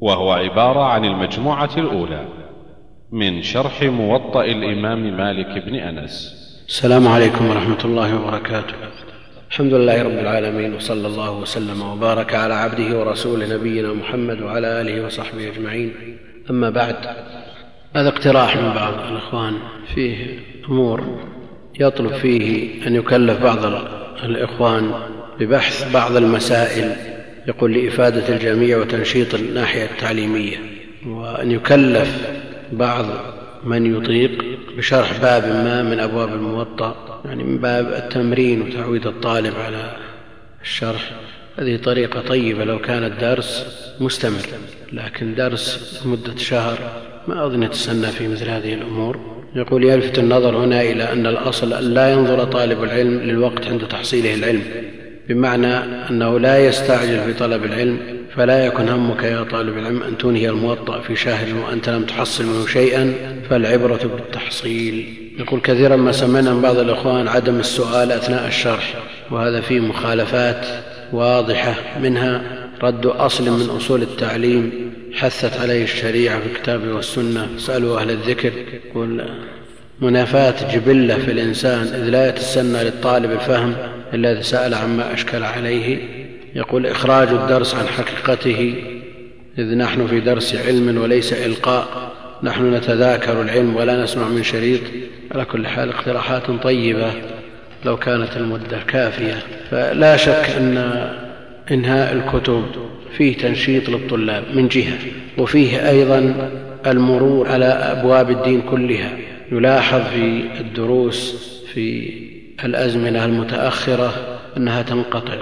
وهو عبارة عن المجموعة الأولى من شرح موطأ الإمام مالك بن أنس. السلام عليكم ورحمة الله وبركاته. الحمد لله رب العالمين وصلى الله وسلم وبارك على عبده ورسوله نبينا محمد وعلى آله وصحبه أجمعين. أما بعد هذا اقتراح من بعض الإخوان. فيه أمور يطلب فيه أن يكلف بعض الإخوان ببحث بعض المسائل يقول لإفادة الجميع وتنشيط الناحية التعليمية وأن يكلف بعض من يطيق بشرح باب ما من أبواب الموطأ يعني من باب التمرين وتعويد الطالب على الشرح. هذه طريقة طيبة لو كان الدرس مستمر لكن درس مده شهر ما أظن يتسنى في مثل هذه الأمور. يقول يلفت النظر هنا إلى أن الأصل أن لا ينظر طالب العلم للوقت عند تحصيله العلم. بمعنى أنه لا يستعجل في طلب العلم فلا يكن همك يا طالب العلم أن تنهي الموطأ في شهر وأنت لم تحصل منه شيئا فالعبرة بالتحصيل. يقول كثيرا ما سمعنا من بعض الإخوان عدم السؤال أثناء الشرح وهذا فيه مخالفات واضحة منها رد أصل من أصول التعليم حثت عليه الشريعة في الكتاب والسنة. اسالوا أهل الذكر يقول منافاة جبلة في الإنسان إذ لا يتسنى للطالب الفهم الا اذا سأل عما أشكل عليه. يقول إخراج الدرس عن حقيقته إذ نحن في درس علم وليس إلقاء. نحن نتذاكر العلم ولا نسمع من شريط. على كل حال اقتراحات طيبة لو كانت المدة كافية. فلا شك أن إنهاء الكتب فيه تنشيط للطلاب من جهة وفيه أيضا المرور على أبواب الدين كلها. يلاحظ في الدروس في الأزمنة المتأخرة أنها تنقطع.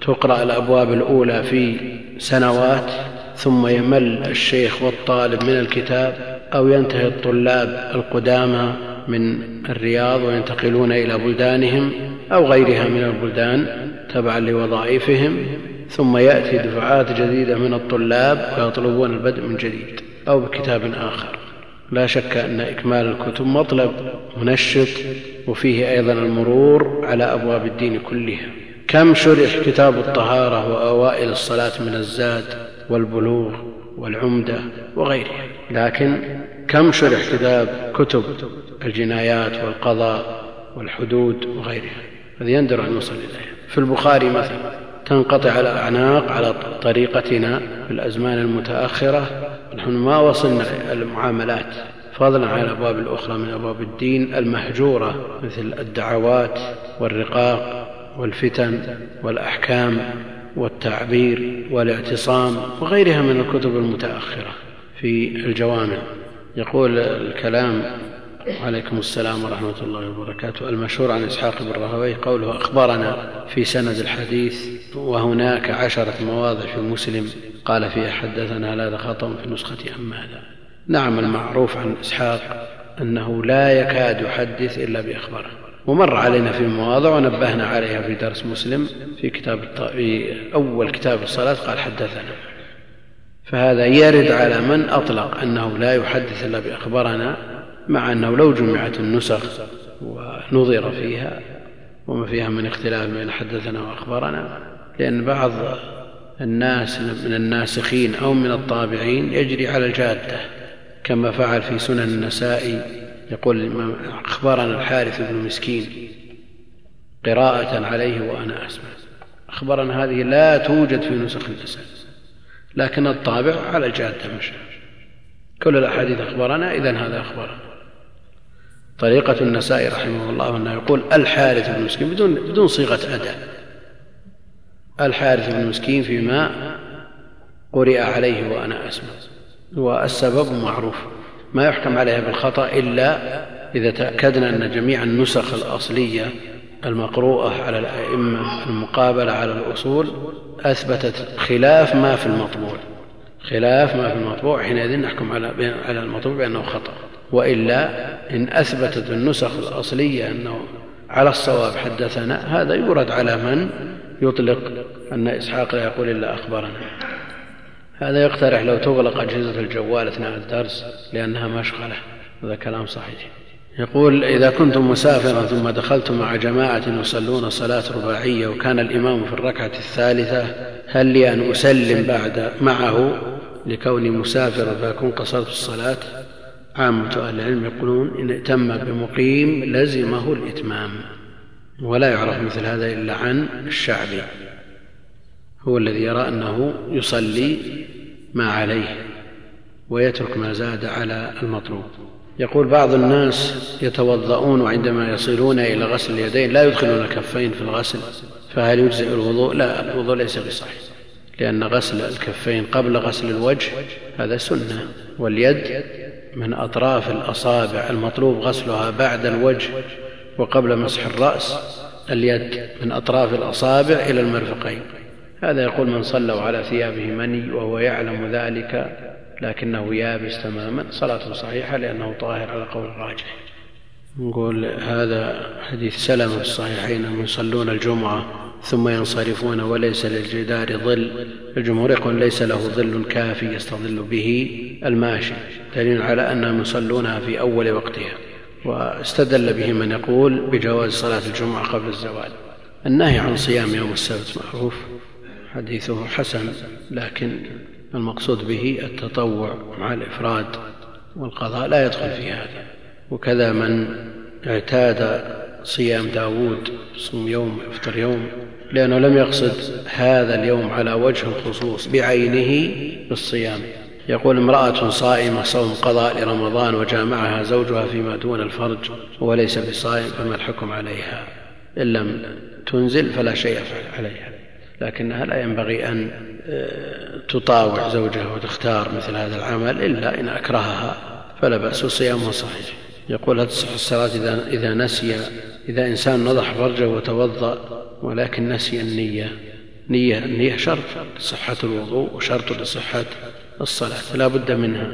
تقرأ الأبواب الأولى في سنوات ثم يمل الشيخ والطالب من الكتاب أو ينتهي الطلاب القدامى من الرياض وينتقلون إلى بلدانهم أو غيرها من البلدان تبعا لوظائفهم ثم يأتي دفعات جديدة من الطلاب ويطلبون البدء من جديد أو بكتاب آخر. لا شك أن إكمال الكتب مطلب منشط وفيه أيضا المرور على أبواب الدين كلها. كم شرح كتاب الطهارة وأوائل الصلاة من الزاد والبلوغ والعمدة وغيرها. لكن كم شرح كتاب كتب الجنايات والقضاء والحدود وغيرها؟ هذا يندر ان يوصل اليها في البخاري مثلا. تنقطع الأعناق على طريقتنا في الأزمان المتأخرة. نحن ما وصلنا المعاملات فضلا عن الأبواب الأخرى من أبواب الدين المهجورة مثل الدعوات والرقاق والفتن والأحكام والتعبير والاعتصام وغيرها من الكتب المتأخرة في الجوامع. يقول الكلام وعليكم السلام ورحمة الله وبركاته. المشهور عن إسحاق بن راهويه قوله أخبرنا في سند الحديث وهناك عشرة مواضع في مسلم. قال فيها حدثنا هذا خطأ في نسخة أم هذا نعم المعروف عن إسحاق أنه لا يكاد يحدث إلا بأخباره ومر علينا في مواضع ونبهنا عليها في درس مسلم في كتاب في أول كتاب الصلاة قال حدثنا. فهذا يرد على من أطلق أنه لا يحدث إلا بأخبارنا. مع أنه لو جمعت النسخ ونظر فيها وما فيها من اختلاف بين حدثنا وأخبرنا لأن بعض الناس من الناسخين أو من الطابعين يجري على الجادة كما فعل في سنن النسائي يقول أخبرنا الحارث بن مسكين قراءة عليه وأنا أسمع. أخبرنا هذه لا توجد في نسخ النسائي لكن الطابع على الجادة مشى كل الأحاديث أخبرنا إذن هذا أخبرنا. طريقة النسائي رحمه الله أنه يقول الحارث بن مسكين بدون, بدون صيغة أداء. الحارث بن مسكين فيما قرئ عليه وأنا أسمع. والسبب معروف. ما يحكم عليها بالخطأ إلا إذا تأكدنا أن جميع النسخ الأصلية المقروءة على الأئمة المقابلة على الأصول أثبتت خلاف ما في المطبوع. خلاف ما في المطبوع. حينئذ نحكم على المطبوع بأنه خطأ. وإلا إن أثبتت النسخ الأصلية أنه على الصواب حدثنا هذا يورد على من يطلق أن إسحاق لا يقول إلا أخبرنا. هذا يقترح لو تغلق أجهزة الجوال أثناء الدرس لأنها مشغلة هذا كلام صحيح. يقول إذا كنتم مسافرا ثم دخلتم مع جماعة يصلون صلاة رباعية وكان الإمام في الركعة الثالثة هل لي أن أسلم بعد معه لكوني مسافرا فأكون قصرت الصلاة؟ عامة أهل العلم يقولون إن ائتم بمقيم لزمه الإتمام ولا يعرف مثل هذا إلا عن الشعبي هو الذي يرى أنه يصلي ما عليه ويترك ما زاد على المطلوب. يقول بعض الناس يتوضؤون وعندما يصلون إلى غسل اليدين لا يدخلون الكفين في الغسل فهل يجزئ الوضوء؟ لا الوضوء ليس بصحيح لأن غسل الكفين قبل غسل الوجه هذا سنة واليد من أطراف الأصابع المطلوب غسلها بعد الوجه وقبل مسح الرأس اليد من أطراف الأصابع إلى المرفقين. هذا يقول من صلوا على ثيابه مني وهو يعلم ذلك لكنه يابس تماما. صلاته صحيحة لأنه طاهر على قول الراجح. نقول هذا حديث سلم في الصحيحين انهم يصلون الجمعة ثم ينصرفون وليس للجدار ظل الجمهور يقول ليس له ظل كافي يستظل به الماشي دليل على أنهم يصلونها في أول وقتها واستدل به من يقول بجواز صلاة الجمعة قبل الزوال النهي عن صيام يوم السبت معروف حديثه حسن لكن المقصود به التطوع مع الإفراد والقضاء لا يدخل في هذا. وكذا من اعتاد صيام داود صوم يوم إفطر يوم لأنه لم يقصد هذا اليوم على وجه الخصوص بعينه بالصيام. يقول امرأة صائمة صوم قضاء لرمضان وجامعها زوجها فيما دون الفرج وليس بصائم فما الحكم عليها؟ إن لم تنزل فلا شيء عليها. لكنها لا ينبغي أن آه، تطاوع زوجها وتختار مثل هذا العمل إلا إن أكرهها فلا بأس صيامها صحيح. يقول هل تصح الصلاة إذا, إذا نسي إذا إنسان نضح فرجه وتوضأ ولكن نسي النية. نية النية شرط لصحة الوضوء وشرط لصحة الصلاة لا بد منها.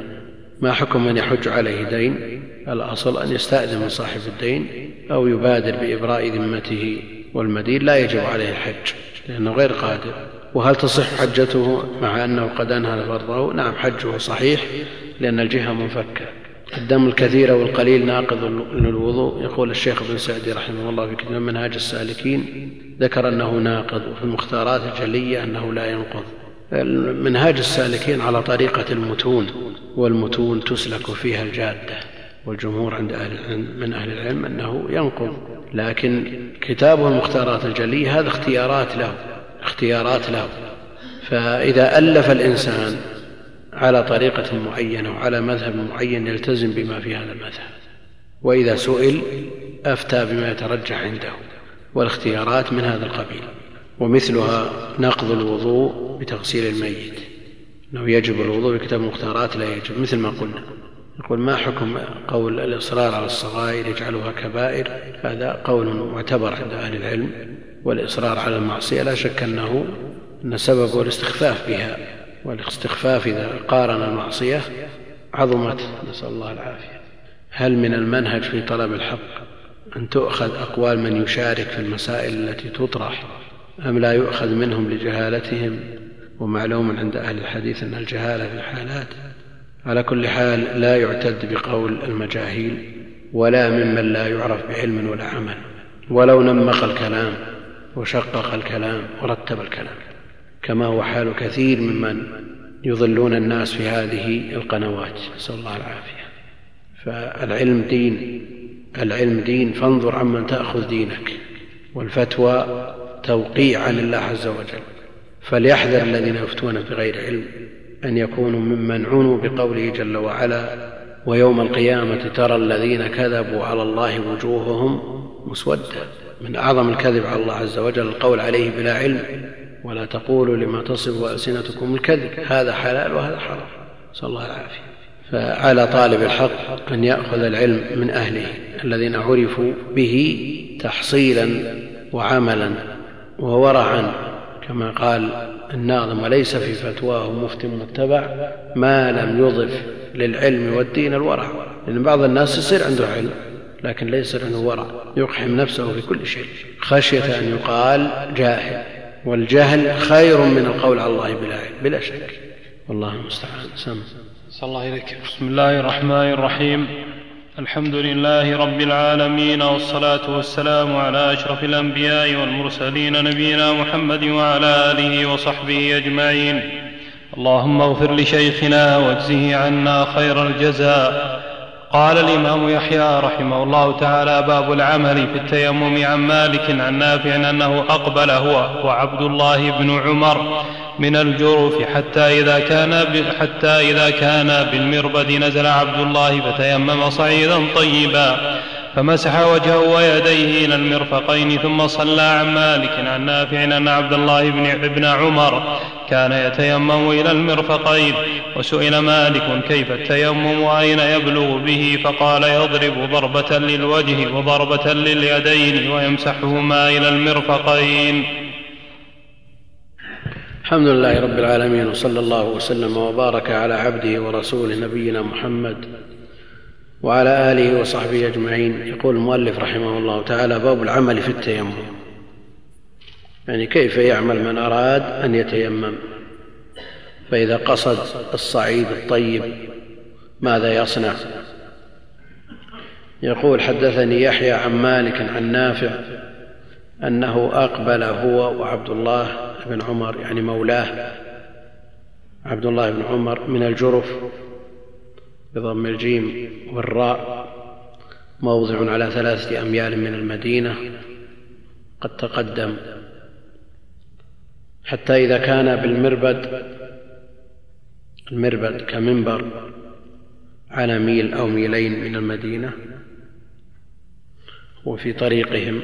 ما حكم من يحج عليه دين؟ الأصل أن يستأذن من صاحب الدين أو يبادر بإبراء ذمته والمدين لا يجب عليه الحج لأنه غير قادر. وهل تصح حجته مع أنه قد أنهى فرضه؟ نعم حجه صحيح لأن الجهة منفكة. الدم الكثير والقليل ناقض للوضوء. يقول الشيخ ابن سعدي رحمه الله في كتاب منهاج السالكين ذكر أنه ناقض وفي المختارات الجلية أنه لا ينقض. منهاج السالكين على طريقة المتون والمتون تسلك فيها الجادة والجمهور عند أهل من أهل العلم أنه ينقض. لكن كتابه المختارات الجلية هذا اختيارات له اختيارات له. فإذا ألف الإنسان على طريقة معينة وعلى مذهب معين يلتزم بما في هذا المذهب. وإذا سئل أفتى بما يترجح عنده والاختيارات من هذا القبيل ومثلها نقض الوضوء بتغسيل الميت. انه يجب الوضوء بكتاب المختارات لا يجب مثل ما قلنا. يقول ما حكم قول الإصرار على الصغائر يجعلها كبائر؟ هذا قول معتبر عند أهل العلم والإصرار على المعصية لا شك أنه أن سببه الاستخفاف بها. والاستخفاف إذا قارن المعصية عظمت نسأل الله العافية. هل من المنهج في طلب الحق أن تؤخذ أقوال من يشارك في المسائل التي تطرح أم لا يؤخذ منهم لجهالتهم؟ ومعلوم عند أهل الحديث أن الجهالة في الحالات على كل حال لا يعتد بقول المجاهيل ولا ممن لا يعرف بعلم ولا عمل. ولو نمق الكلام وشقق الكلام ورتب الكلام. كما هو حال كثير ممن يضلون الناس في هذه القنوات. نسأل الله العافية. فالعلم دين العلم دين فانظر عمن تأخذ دينك. والفتوى توقيعا لله عز وجل. فليحذر الذين يفتون بغير علم أن يكونوا ممن عنوا بقوله جل وعلا ويوم القيامة ترى الذين كذبوا على الله وجوههم مسودة. من أعظم الكذب على الله عز وجل القول عليه بلا علم ولا تقولوا لما تصف ألسنتكم الكذب. هذا حلال وهذا حرام. نسأل الله العافية. فعلى طالب الحق أن يأخذ العلم من أهله الذين عرفوا به تحصيلا وعملا وورعا. كما قال الناظم وليس في فتواه مفت متبع ما لم يضف للعلم والدين الورع. لأن بعض الناس يصير عنده علم لكن ليس عنده ورع يقحم نفسه في كل شيء. خشية أن يقال جاهل. والجهل خير من القول على الله بلا علم بلا شك. والله المستعان. سم. صلى الله إليك. بسم الله الرحمن الرحيم. الحمد لله رب العالمين والصلاة والسلام على أشرف الأنبياء والمرسلين نبينا محمد وعلى آله وصحبه أجمعين. اللهم اغفر لشيخنا واجزه عنا خير الجزاء. قال الإمام يحيى رحمه الله تعالى باب العمل في التيمم عن مالك عن نافع أنه أقبل هو وعبد الله بن عمر من الجرف حتى إذا كان حتى إذا كان بالمربد نزل عبد الله فتيمم صعيدا طيبا. فمسح وجهه ويديه إلى المرفقين ثم صلى عن مالك عن نافع أن عبد الله بن ابن عمر. كان يتيمم إلى المرفقين. وسئل مالك كيف التيمم؟ وأين يبلغ به؟ فقال يضرب ضربة للوجه وضربة لليدين ويمسحهما إلى المرفقين. الحمد لله رب العالمين وصلى الله وسلم وبارك على عبده ورسوله نبينا محمد. وعلى آله وصحبه أجمعين. يقول المؤلف رحمه الله تعالى باب العمل في التيمم. يعني كيف يعمل من أراد أن يتيمم؟ فإذا قصد الصعيد الطيب ماذا يصنع؟ يقول حدثني يحيى عن مالك عن نافع أنه أقبل هو وعبد الله بن عمر يعني مولاه عبد الله بن عمر من الجرف بضم الجيم والراء موضع على ثلاثة أميال من المدينة قد تقدم. حتى إذا كان بالمربد المربد كمنبر على ميل أو ميلين من المدينة وفي طريقهم.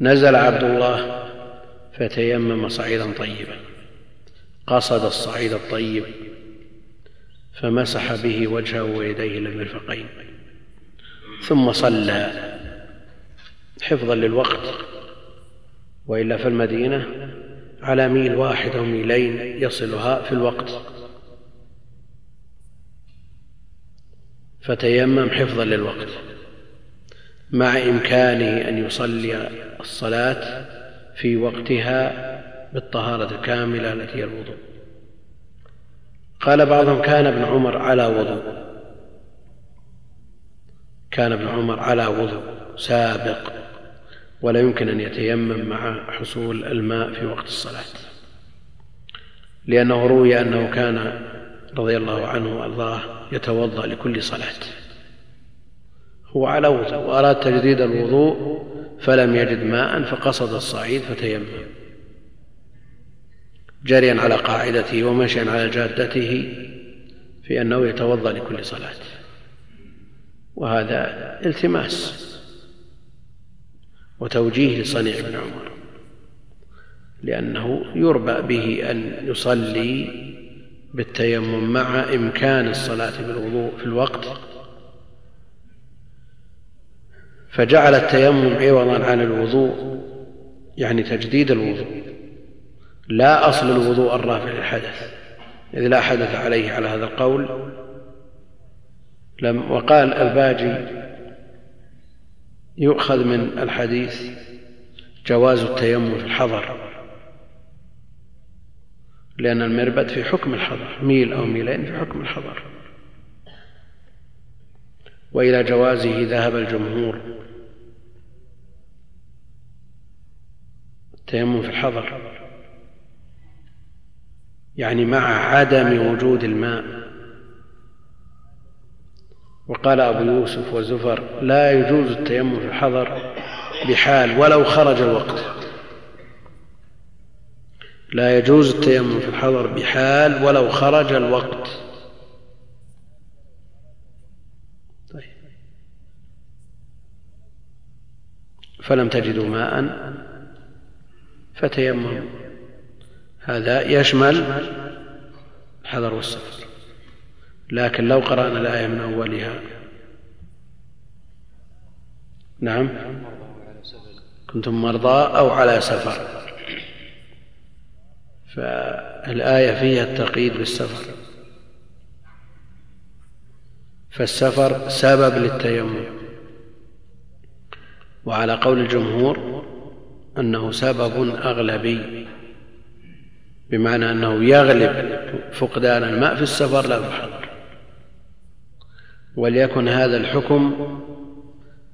نزل عبد الله فتيمم صعيدا طيبا. قصد الصعيد الطيب. فمسح به وجهه ويديه إلى المرفقين ثم صلى. حفظا للوقت. وإلا في المدينة على ميل واحد أو ميلين يصلها في الوقت. فتيمم حفظا للوقت. مع إمكانه أن يصلي الصلاة في وقتها بالطهارة الكاملة التي هي الوضوء. قال بعضهم كان ابن عمر على وضوء. كان ابن عمر على وضوء سابق ولا يمكن أن يتيمم مع حصول الماء في وقت الصلاة. لأنه روي أنه كان رضي الله عنه وأرضاه يتوضأ لكل صلاة. هو على وضوء وأراد تجديد الوضوء فلم يجد ماء فقصد الصعيد فتيمم. جريا على قاعدته ومشيا على جادته في أنه يتوضأ لكل صلاة. وهذا التماس وتوجيه لصنيع ابن عمر لأنه يربا به أن يصلي بالتيمم مع إمكان الصلاة بالوضوء في الوقت. فجعل التيمم عوضا عن الوضوء يعني تجديد الوضوء. لا أصل الوضوء الرافع للحدث إذ لا حدث عليه على هذا القول. لم وقال الباجي يؤخذ من الحديث جواز التيمم في الحضر لأن المربد في حكم الحضر ميل أو ميلين في حكم الحضر. وإلى جوازه ذهب الجمهور. التيمم في الحضر. يعني مع عدم وجود الماء. وقال أبو يوسف وزفر لا يجوز التيمم في الحضر بحال ولو خرج الوقت. لا يجوز التيمم في الحضر بحال ولو خرج الوقت. طيب. فلم تجدوا ماء فتيمموا. هذا يشمل الحذر والسفر لكن لو قرأنا الآية من أولها. نعم. كنتم مرضى أو على سفر. فالآية فيها التقييد بالسفر. فالسفر سبب للتيمم. وعلى قول الجمهور أنه سبب أغلبي. بمعنى أنه يغلب فقدان الماء في السفر لا في وليكن هذا الحكم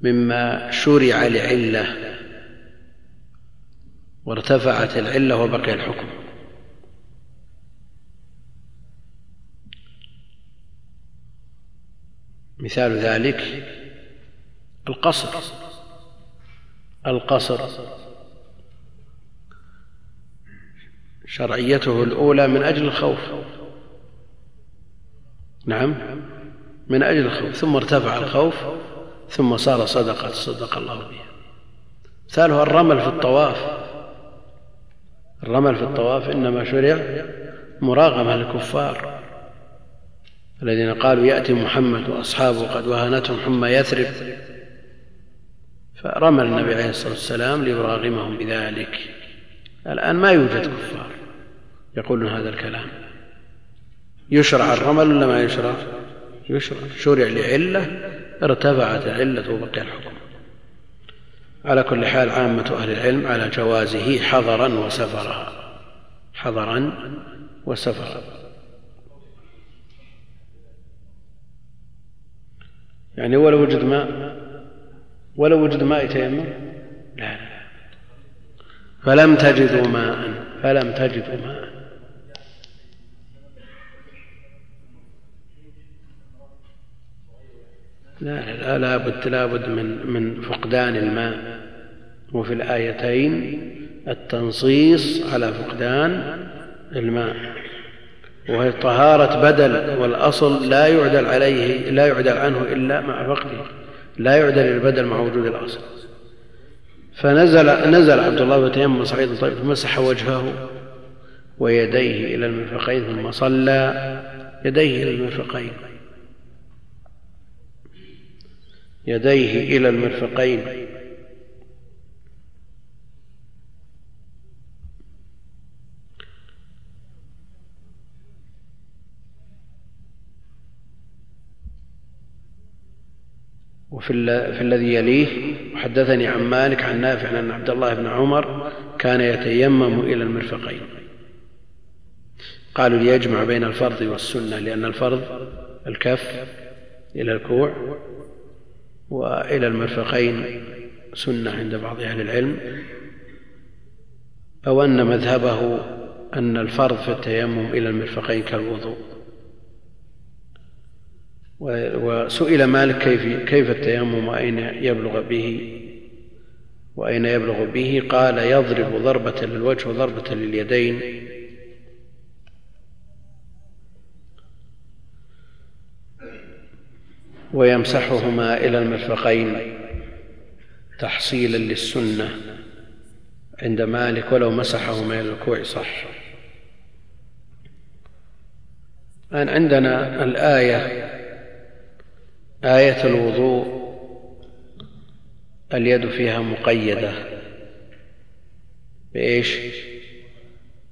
مما شرع لعلة وارتفعت العلة وبقي الحكم. مثال ذلك القصر. القصر شرعيته الأولى من أجل الخوف. نعم. من أجل الخوف. ثم ارتفع الخوف ثم صار صدقة صدق الله بها. مثاله الرمل في الطواف. الرمل في الطواف إنما شرع مراغمة للكفار الذين قالوا يأتي محمد وأصحابه قد وهنتهم حمى يثرب. فرمى النبي عليه الصلاة والسلام ليراغمهم بذلك. الآن ما يوجد كفار. يقولون هذا الكلام. يشرع الرمل ولا ما يشرع؟ يشرع. شرع لعلة ارتفعت العلة وبقي الحكم. على كل حال عامة أهل العلم على جوازه حضرا وسفرا. حضرا وسفرا. يعني ولو وجد ماء ولو وجد ماء يتيمم؟ لا لا فلم تجدوا ماء فلم تجدوا ماء. لا لا لابد لابد من من فقدان الماء. وفي الآيتين التنصيص على فقدان الماء. وهي طهارة بدل والأصل لا يعدل عليه لا يعدل عنه إلا مع فقده. لا يعدل البدل مع وجود الأصل. فنزل نزل عبد الله بن صعيدا طيب فمسح وجهه ويديه إلى المرفقين ثم صلى يديه إلى المرفقين يديه إلى المرفقين. وفي في الذي يليه وحدثني عن مالك عن نافع أن عبد الله بن عمر كان يتيمم إلى المرفقين. قالوا ليجمع بين الفرض والسنة لأن الفرض الكف إلى الكوع وإلى المرفقين سنة عند بعض أهل العلم أو أن مذهبه أن الفرض في التيمم إلى المرفقين كالوضوء. وسئل مالك كيف, كيف التيمم وأين يبلغ به وأين يبلغ به؟ قال يضرب ضربة للوجه وضربة لليدين ويمسحهما إلى المرفقين. تحصيلا للسنة. عند مالك ولو مسحهما إلى الكوع صح. الآن عندنا الآية آية الوضوء. اليد فيها مقيدة. بإيش؟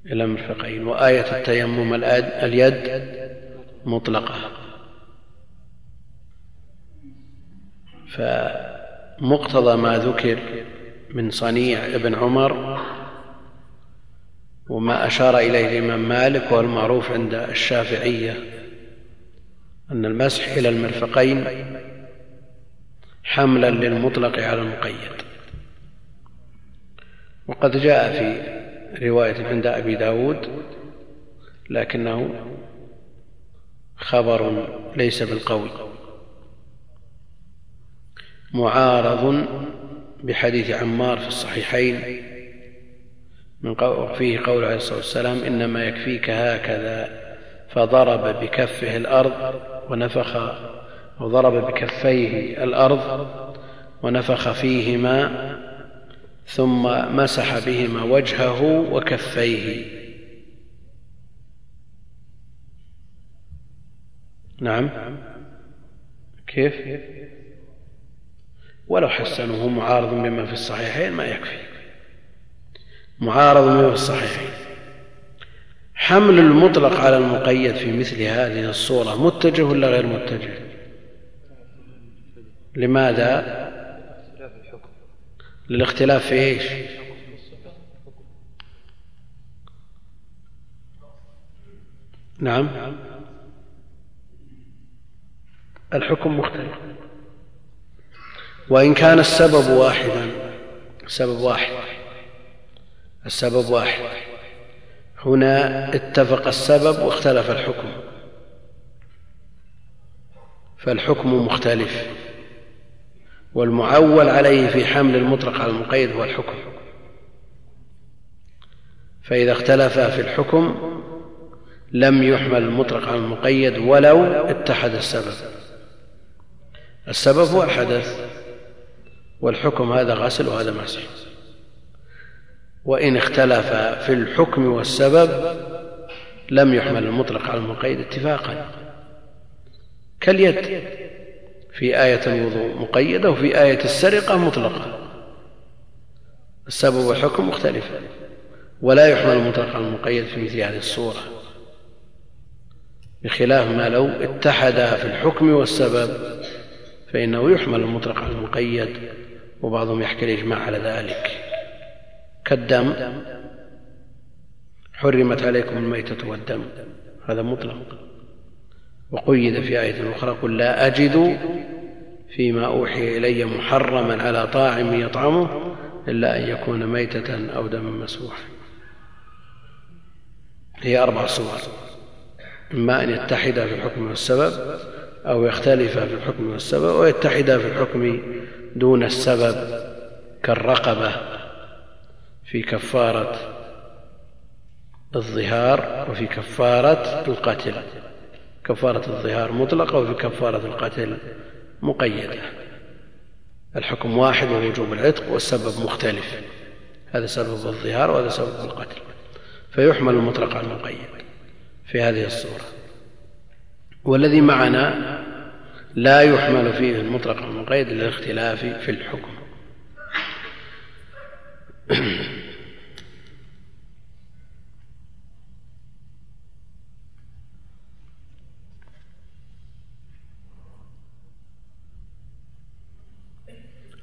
إلى المرفقين. وآية التيمم اليد مطلقة. فمقتضى ما ذكر من صنيع ابن عمر وما أشار إليه الإمام مالك وهو المعروف عند الشافعية أن المسح إلى المرفقين حملا للمطلق على المقيد. وقد جاء في رواية عند أبي داود لكنه خبر ليس بالقول. معارض بحديث عمار في الصحيحين من فيه قول عليه الصلاة والسلام إنما يكفيك هكذا فضرب بكفه الأرض ونفخ وضرب بكفيه الأرض ونفخ فيهما ثم مسح بهما وجهه وكفيه. نعم. كيف؟ ولو حسنه معارض بما في الصحيحين ما يكفي. معارض بما في الصحيحين. حمل المطلق على المقيد في مثل هذه الصورة متجه ولا غير متجه؟ لماذا؟ للاختلاف في إيش؟ نعم. الحكم مختلف. وإن كان السبب واحدا السبب واحد السبب واحد. هنا اتفق السبب واختلف الحكم. فالحكم مختلف والمعول عليه في حمل المطلق على المقيد هو الحكم. فإذا اختلفا في الحكم لم يحمل المطلق على المقيد ولو اتحد السبب. السبب هو الحدث. والحكم هذا غسل وهذا مسح وإن اختلف في الحكم والسبب لم يحمل المطلق على المقيد اتفاقا. كاليد. في آية الوضوء مقيدة وفي آية السرقة مطلقة. السبب والحكم مختلفان ولا يحمل المطلق على المقيد في مثل هذه الصورة. بخلاف ما لو اتحدا في الحكم والسبب فإنه يحمل المطلق على المقيد. وبعضهم يحكي الإجماع على ذلك. كالدم حرمت عليكم الميتة والدم. هذا مطلق. وقيد في آية أخرى قل لا أجد فيما أوحي إلي محرما على طاعم يطعمه إلا أن يكون ميتة أو دما مسوحا هي أربع صور. إما أن يتحدا في الحكم والسبب أو يختلفا في الحكم والسبب ويتحدا في الحكم دون السبب كالرقبة في كفارة الظهار وفي كفارة القتل. كفارة الظهار مطلقة وفي كفارة القتل مقيدة. الحكم واحد ووجوب العتق والسبب مختلف. هذا سبب الظهار وهذا سبب القتل. فيحمل المطلق على المقيد في هذه الصورة. والذي معنا لا يحمل فيه المطلق على المقيد للاختلاف في الحكم.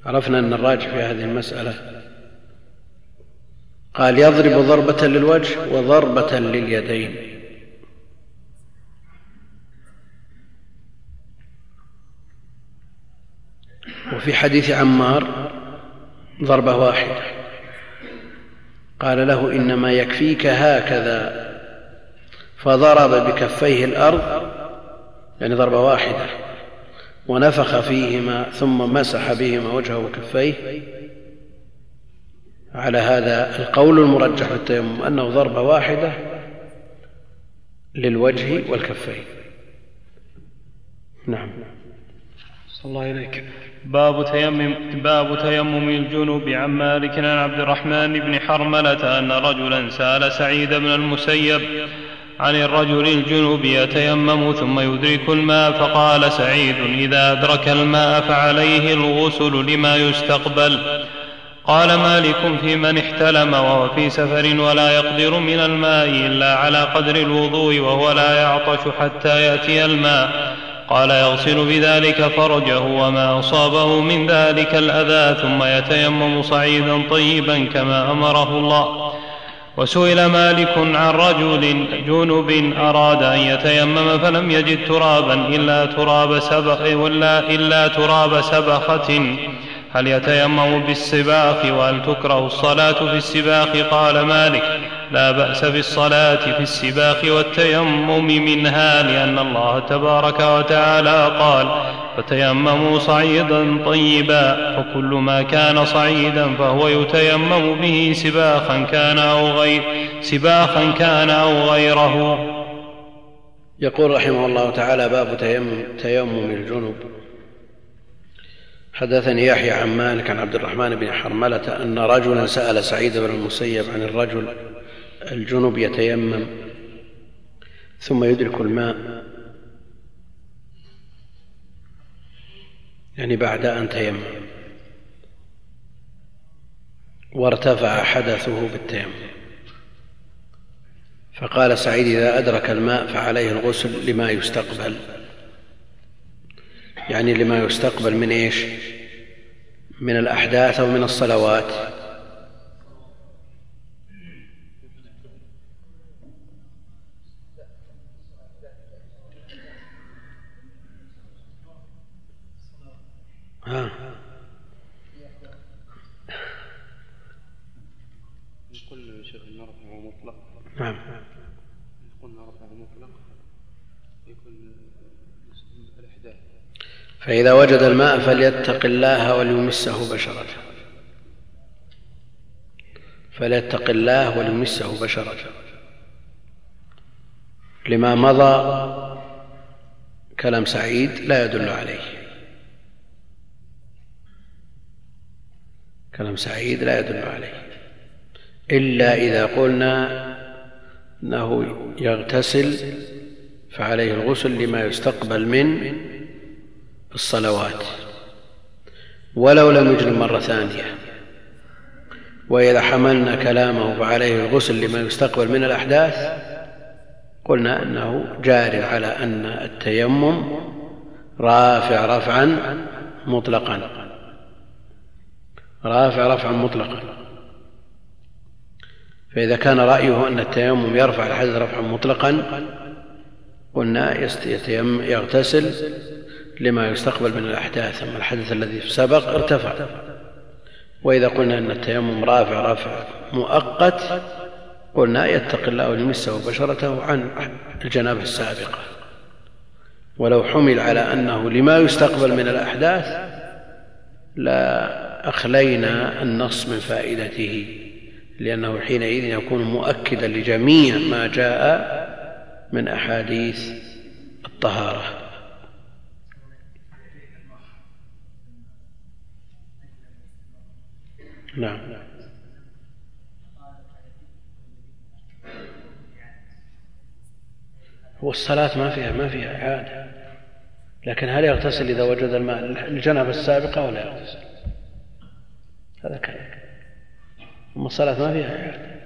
عرفنا أن الراجح في هذه المسألة. قال يضرب ضربة للوجه وضربة لليدين. وفي حديث عمار ضربة واحدة. قال له إنما يكفيك هكذا. فضرب بكفيه الأرض يعني ضربة واحدة ونفخ فيهما ثم مسح بهما وجهه وكفيه. على هذا القول المرجح في التيمم أنه ضربة واحدة للوجه والكفين. نعم. صلى الله إليك باب تيمم باب تيمم الجنوب عن مالك عن عبد الرحمن بن حرملة أن رجلا سأل سعيد بن المسيب عن الرجل الجنوب يتيمم ثم يدرك الماء فقال سعيد إذا أدرك الماء فعليه الغسل لما يستقبل. قال مالك في من احتلم وهو في سفر ولا يقدر من الماء إلا على قدر الوضوء وهو لا يعطش حتى يأتي الماء. قال يغسل بذلك فرجه وما أصابه من ذلك الأذى ثم يتيمم صعيدا طيبا كما أمره الله. وسئل مالك عن رجل جنب أراد أن يتيمم فلم يجد ترابا إلا تراب سبخ ولا إلا تراب سبخة. هل يتيمم بالسباخ وهل تكره الصلاة في السباخ؟ قال مالك لا بأس بالصلاة في السباخ والتيمم منها لأن الله تبارك وتعالى قال فتيمموا صعيدا طيبا فكل ما كان صعيدا فهو يتيمم به سباخا كان أو غير سباخا كان أو غيره. يقول رحمه الله تعالى باب تيمم, تيمم الجنب حدثني يحيى عن مالك عن عبد الرحمن بن حرملة أن رجلا سأل سعيد بن المسيب عن الرجل الجنب يتيمم ثم يدرك الماء. يعني بعد أن تيمم. وارتفع حدثه بالتيمم. فقال سعيد إذا أدرك الماء فعليه الغسل لما يستقبل. يعني لما يستقبل من إيش؟ من الأحداث أو من الصلوات. ها. قلنا شيخ إن رفعه مطلق. نعم. قلنا رفعه مطلق. يكون الإحداث. فإذا وجد الماء فليتق الله وليمسه بشرته. فليتق الله وليمسه بشرته. لما مضى كلام سعيد لا يدل عليه. كلام سعيد لا يدل عليه. إلا إذا قلنا أنه يغتسل فعليه الغسل لما يستقبل من الصلوات. ولو لم يجرم مرة ثانية. وإذا حملنا كلامه فعليه الغسل لما يستقبل من الأحداث قلنا أنه جار على أن التيمم رافع رفعا مطلقا. رافع رفعا مطلقا. فإذا كان رأيه أن التيمم يرفع الحدث رفعا مطلقا قلنا يغتسل لما يستقبل من الأحداث أما الحدث الذي سبق ارتفع. وإذا قلنا أن التيمم رافع رفع مؤقت قلنا يتق الله ويمسه بشرته عن الجنابة السابقة. ولو حمل على أنه لما يستقبل من الأحداث لا أخلينا النص من فائدته لأنه حينئذ يكون مؤكدا لجميع ما جاء من أحاديث الطهارة. نعم. هو الصلاة ما فيها ما فيها إعادة لكن هل يغتسل إذا وجد الماء الجنابة السابقة ولا يغتسل؟ هذا كلام. أما الصلاة ما فيها إعادة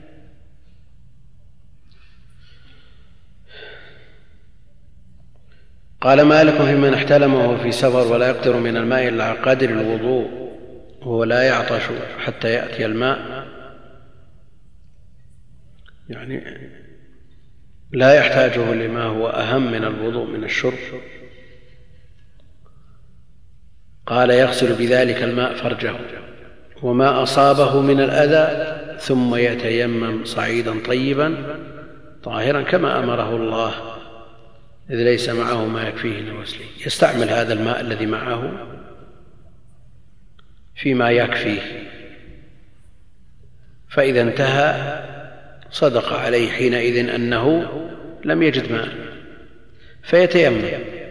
قال مالك في من احتلم وهو في سفر ولا يقدر من الماء إلا قدر الوضوء وهو لا يعطش حتى يأتي الماء. يعني لا يحتاجه لما هو أهم من الوضوء من الشرب. قال يغسل بذلك الماء فرجه. وما أصابه من الأذى ثم يتيمم صعيدا طيبا طاهرا كما أمره الله إذ ليس معه ما يكفيه لغسله يستعمل هذا الماء الذي معه فيما يكفيه. فإذا انتهى صدق عليه حينئذ أنه لم يجد ماء فيتيمم.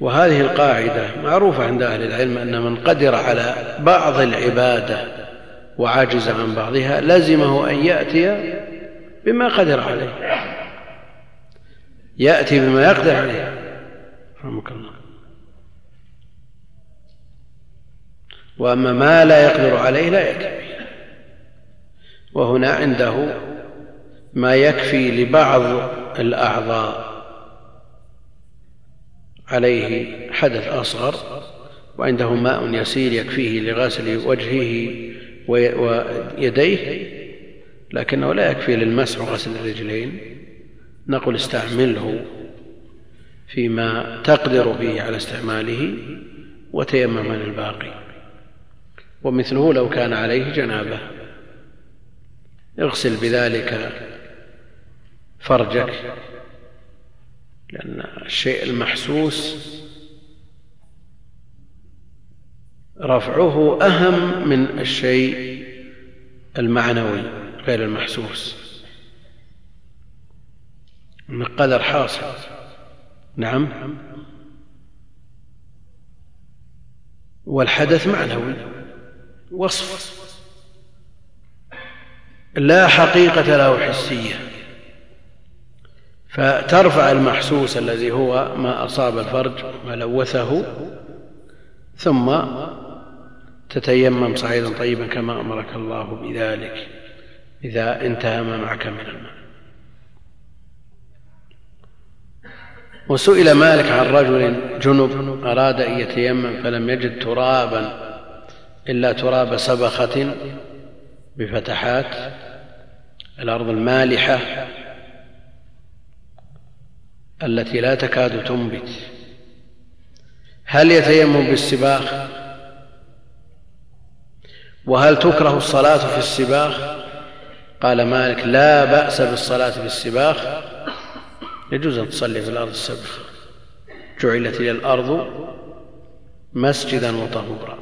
وهذه القاعدة معروفة عند أهل العلم أن من قدر على بعض العبادة وعجز عن بعضها لزمه أن يأتي بما قدر عليه. يأتي بما يقدر عليه. رحمك الله. وأما ما لا يقدر عليه لا به وهنا عنده ما يكفي لبعض الأعضاء. عليه حدث أصغر وعنده ماء يسير يكفيه لغسل وجهه ويديه لكنه لا يكفي للمسح وغسل الرجلين. نقول استعمله فيما تقدر به على استعماله وتيمم عن الباقي ومثله لو كان عليه جنابة. اغسل بذلك فرجك. لأن الشيء المحسوس رفعه أهم من الشيء المعنوي غير المحسوس. من قدر حاصل. نعم. والحدث معنوي. وصف. لا حقيقة له حسية. فترفع المحسوس الذي هو ما أصاب الفرج ما لوثه ثم تتيمم صعيدا طيبا كما أمرك الله بذلك إذا انتهى ما معك من الماء. وسئل مالك عن رجل جنب أراد أن يتيمم فلم يجد ترابا إلا تراب سبخة بفتحات الأرض المالحة التي لا تكاد تنبت. هل يتيمم بالسباخ؟ وهل تكره الصلاة في السباخ؟ قال مالك لا بأس بالصلاة في السباخ. يجوز أن تصلي في الأرض السبخة جعلت لي الأرض مسجدا وطهورا.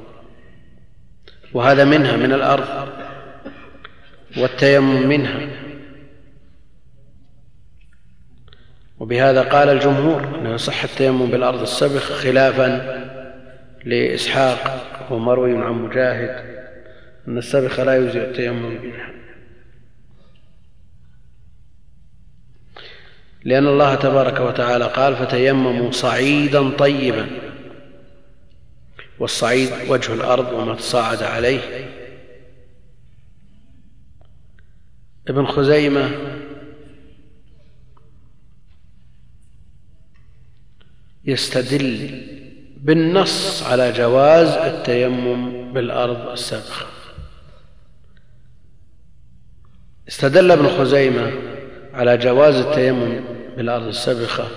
وهذا منها من الأرض. والتيمم منها. وبهذا قال الجمهور إنه يصح التيمم بالأرض السبخ خلافا لإسحاق ومروي عن مجاهد أن السبخ لا يجزئ التيمم منها لأن الله تبارك وتعالى قال فتيمموا صعيدا طيبا والصعيد وجه الأرض وما تصاعد عليه. ابن خزيمة يستدل بالنص على جواز التيمم بالأرض السابخه استدل ابن خزيمة على جواز التيمم بالأرض السابخه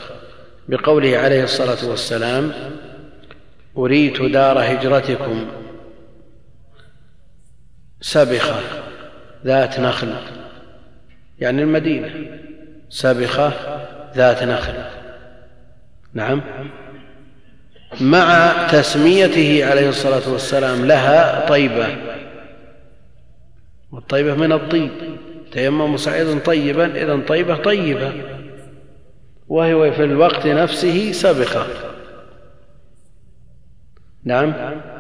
بقوله عليه الصلاة والسلام أريت دار هجرتكم سبخه ذات نخل. يعني المدينة سبخه ذات نخل. نعم. مع تسميته عليه الصلاة والسلام لها طيبة. والطيبة من الطيب. تيمم صعيدا طيبا إذا طيبة طيبة. وهو في الوقت نفسه سبخة نعم.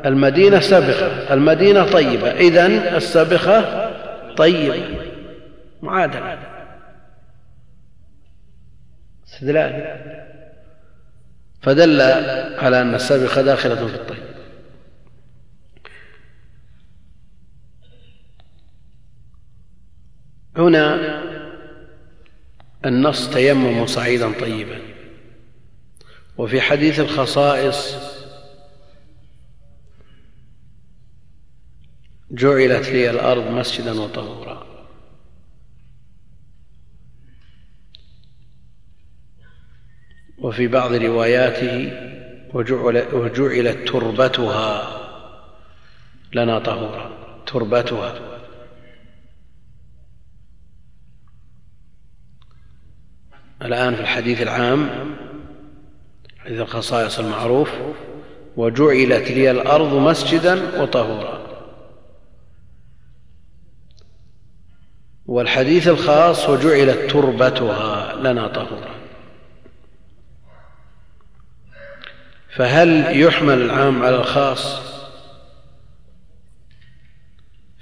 المدينة سبخة المدينة طيبة. إذا السبخة طيبة. معادلة. استدلال. فدل على أن السابقة داخلة في الطيب. هنا النص تيمم صعيدا طيبا. وفي حديث الخصائص جعلت لي الأرض مسجدا وطهورا. وفي بعض رواياته وجعل وجعلت تربتها لنا طهورا تربتها. الآن في الحديث العام حديث الخصائص المعروف وجعلت لي الأرض مسجدا وطهورا. والحديث الخاص وجعلت تربتها لنا طهورا. فهل يحمل العام على الخاص؟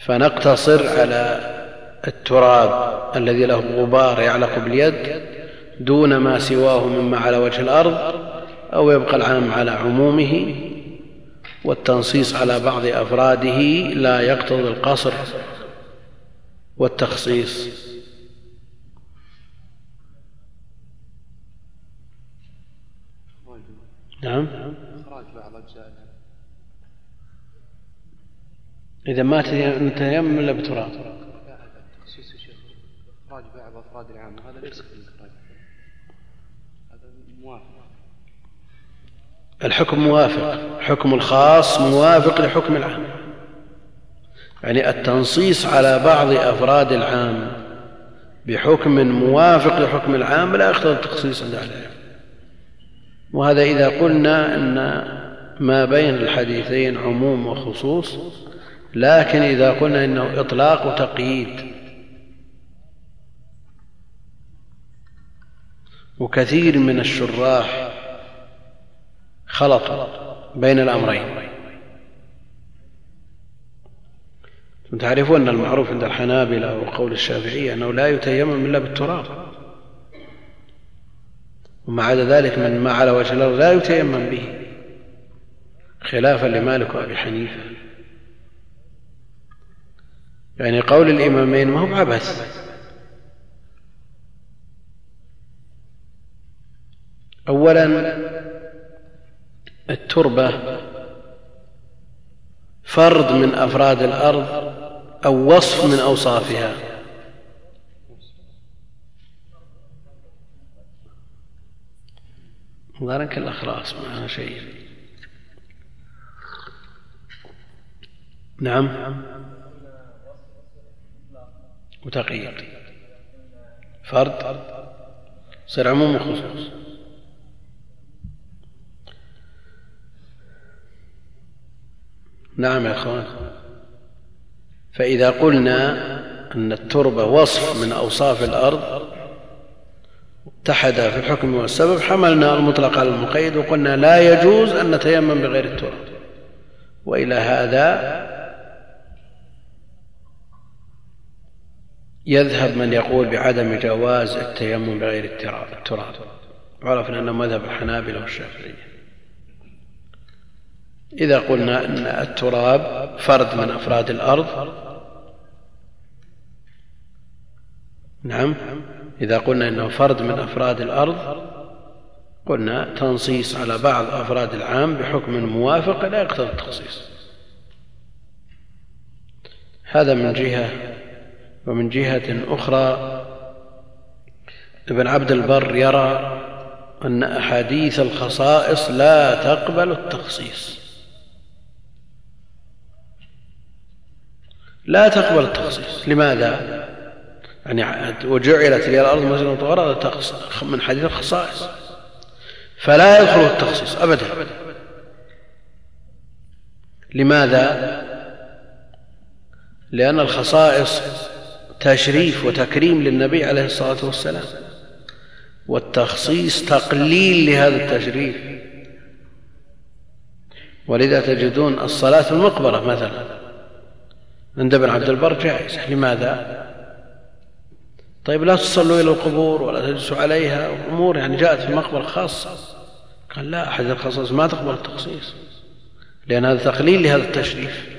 فنقتصر على التراب الذي له غبار يعلق باليد دون ما سواه مما على وجه الأرض أو يبقى العام على عمومه والتنصيص على بعض أفراده لا يقتضي القصر والتخصيص. نعم. إخراج بعض أجزاء إذا ما تيمم إلا بتراب تخصيص الشيخ إخراج بعض أفراد العام. هذا ليس في الإخراج. هذا موافق. الحكم موافق. حكم الخاص موافق لحكم العام. يعني التنصيص على بعض أفراد العام بحكم موافق لحكم العام لا يقتضي التخصيص عند أهل العلم وهذا إذا قلنا أن ما بين الحديثين عموم وخصوص لكن إذا قلنا إنه إطلاق وتقييد. وكثير من الشراح خلطوا بين الأمرين. تعرفون أن المعروف عند الحنابلة وقول الشافعية أنه لا يتيمم إلا بالتراب. وما عدا ذلك من ما على وجه الأرض لا يتيمم به. خلافا لمالك وأبي حنيفة. يعني قول الإمامين ما هو بعبث أولا التربة فرد من أفراد الأرض أو وصف من أوصافها. ظهرك الأخلاص معنا شيء. نعم. وتقييد. فرد صير عموم وخصوص نعم يا أخوان. فإذا قلنا أن التربة وصف من أوصاف الأرض اتحد في الحكم والسبب حملنا المطلق على المقيد وقلنا لا يجوز أن نتيمم بغير التراب. وإلى هذا يذهب من يقول بعدم جواز التيمم بغير التراب وعرفنا أنه مذهب الحنابلة والشافعية. إذا قلنا أن التراب فرد من أفراد الأرض نعم. إذا قلنا إنه فرد من أفراد الأرض قلنا تنصيص على بعض أفراد العام بحكم موافق لا يقتضي التخصيص. هذا من جهة ومن جهة أخرى ابن عبد البر يرى أن أحاديث الخصائص لا تقبل التخصيص. لا تقبل التخصيص. لماذا؟ يعني وجعلت لي الأرض مسجدا طهورا هذا من حديث الخصائص. فلا يدخل التخصيص ابدا. لماذا؟ لأن الخصائص تشريف وتكريم للنبي عليه الصلاة والسلام والتخصيص تقليل لهذا التشريف. ولذا تجدون الصلاة في المقبرة مثلا عند ابن عبد البر جائز. لماذا؟ طيب لا تصلوا إلى القبور ولا تجلسوا عليها. أمور يعني جاءت في مقبرة خاصة. قال لا أحد الخصائص ما تقبل التخصيص لأن هذا تقليل لهذا التشريف.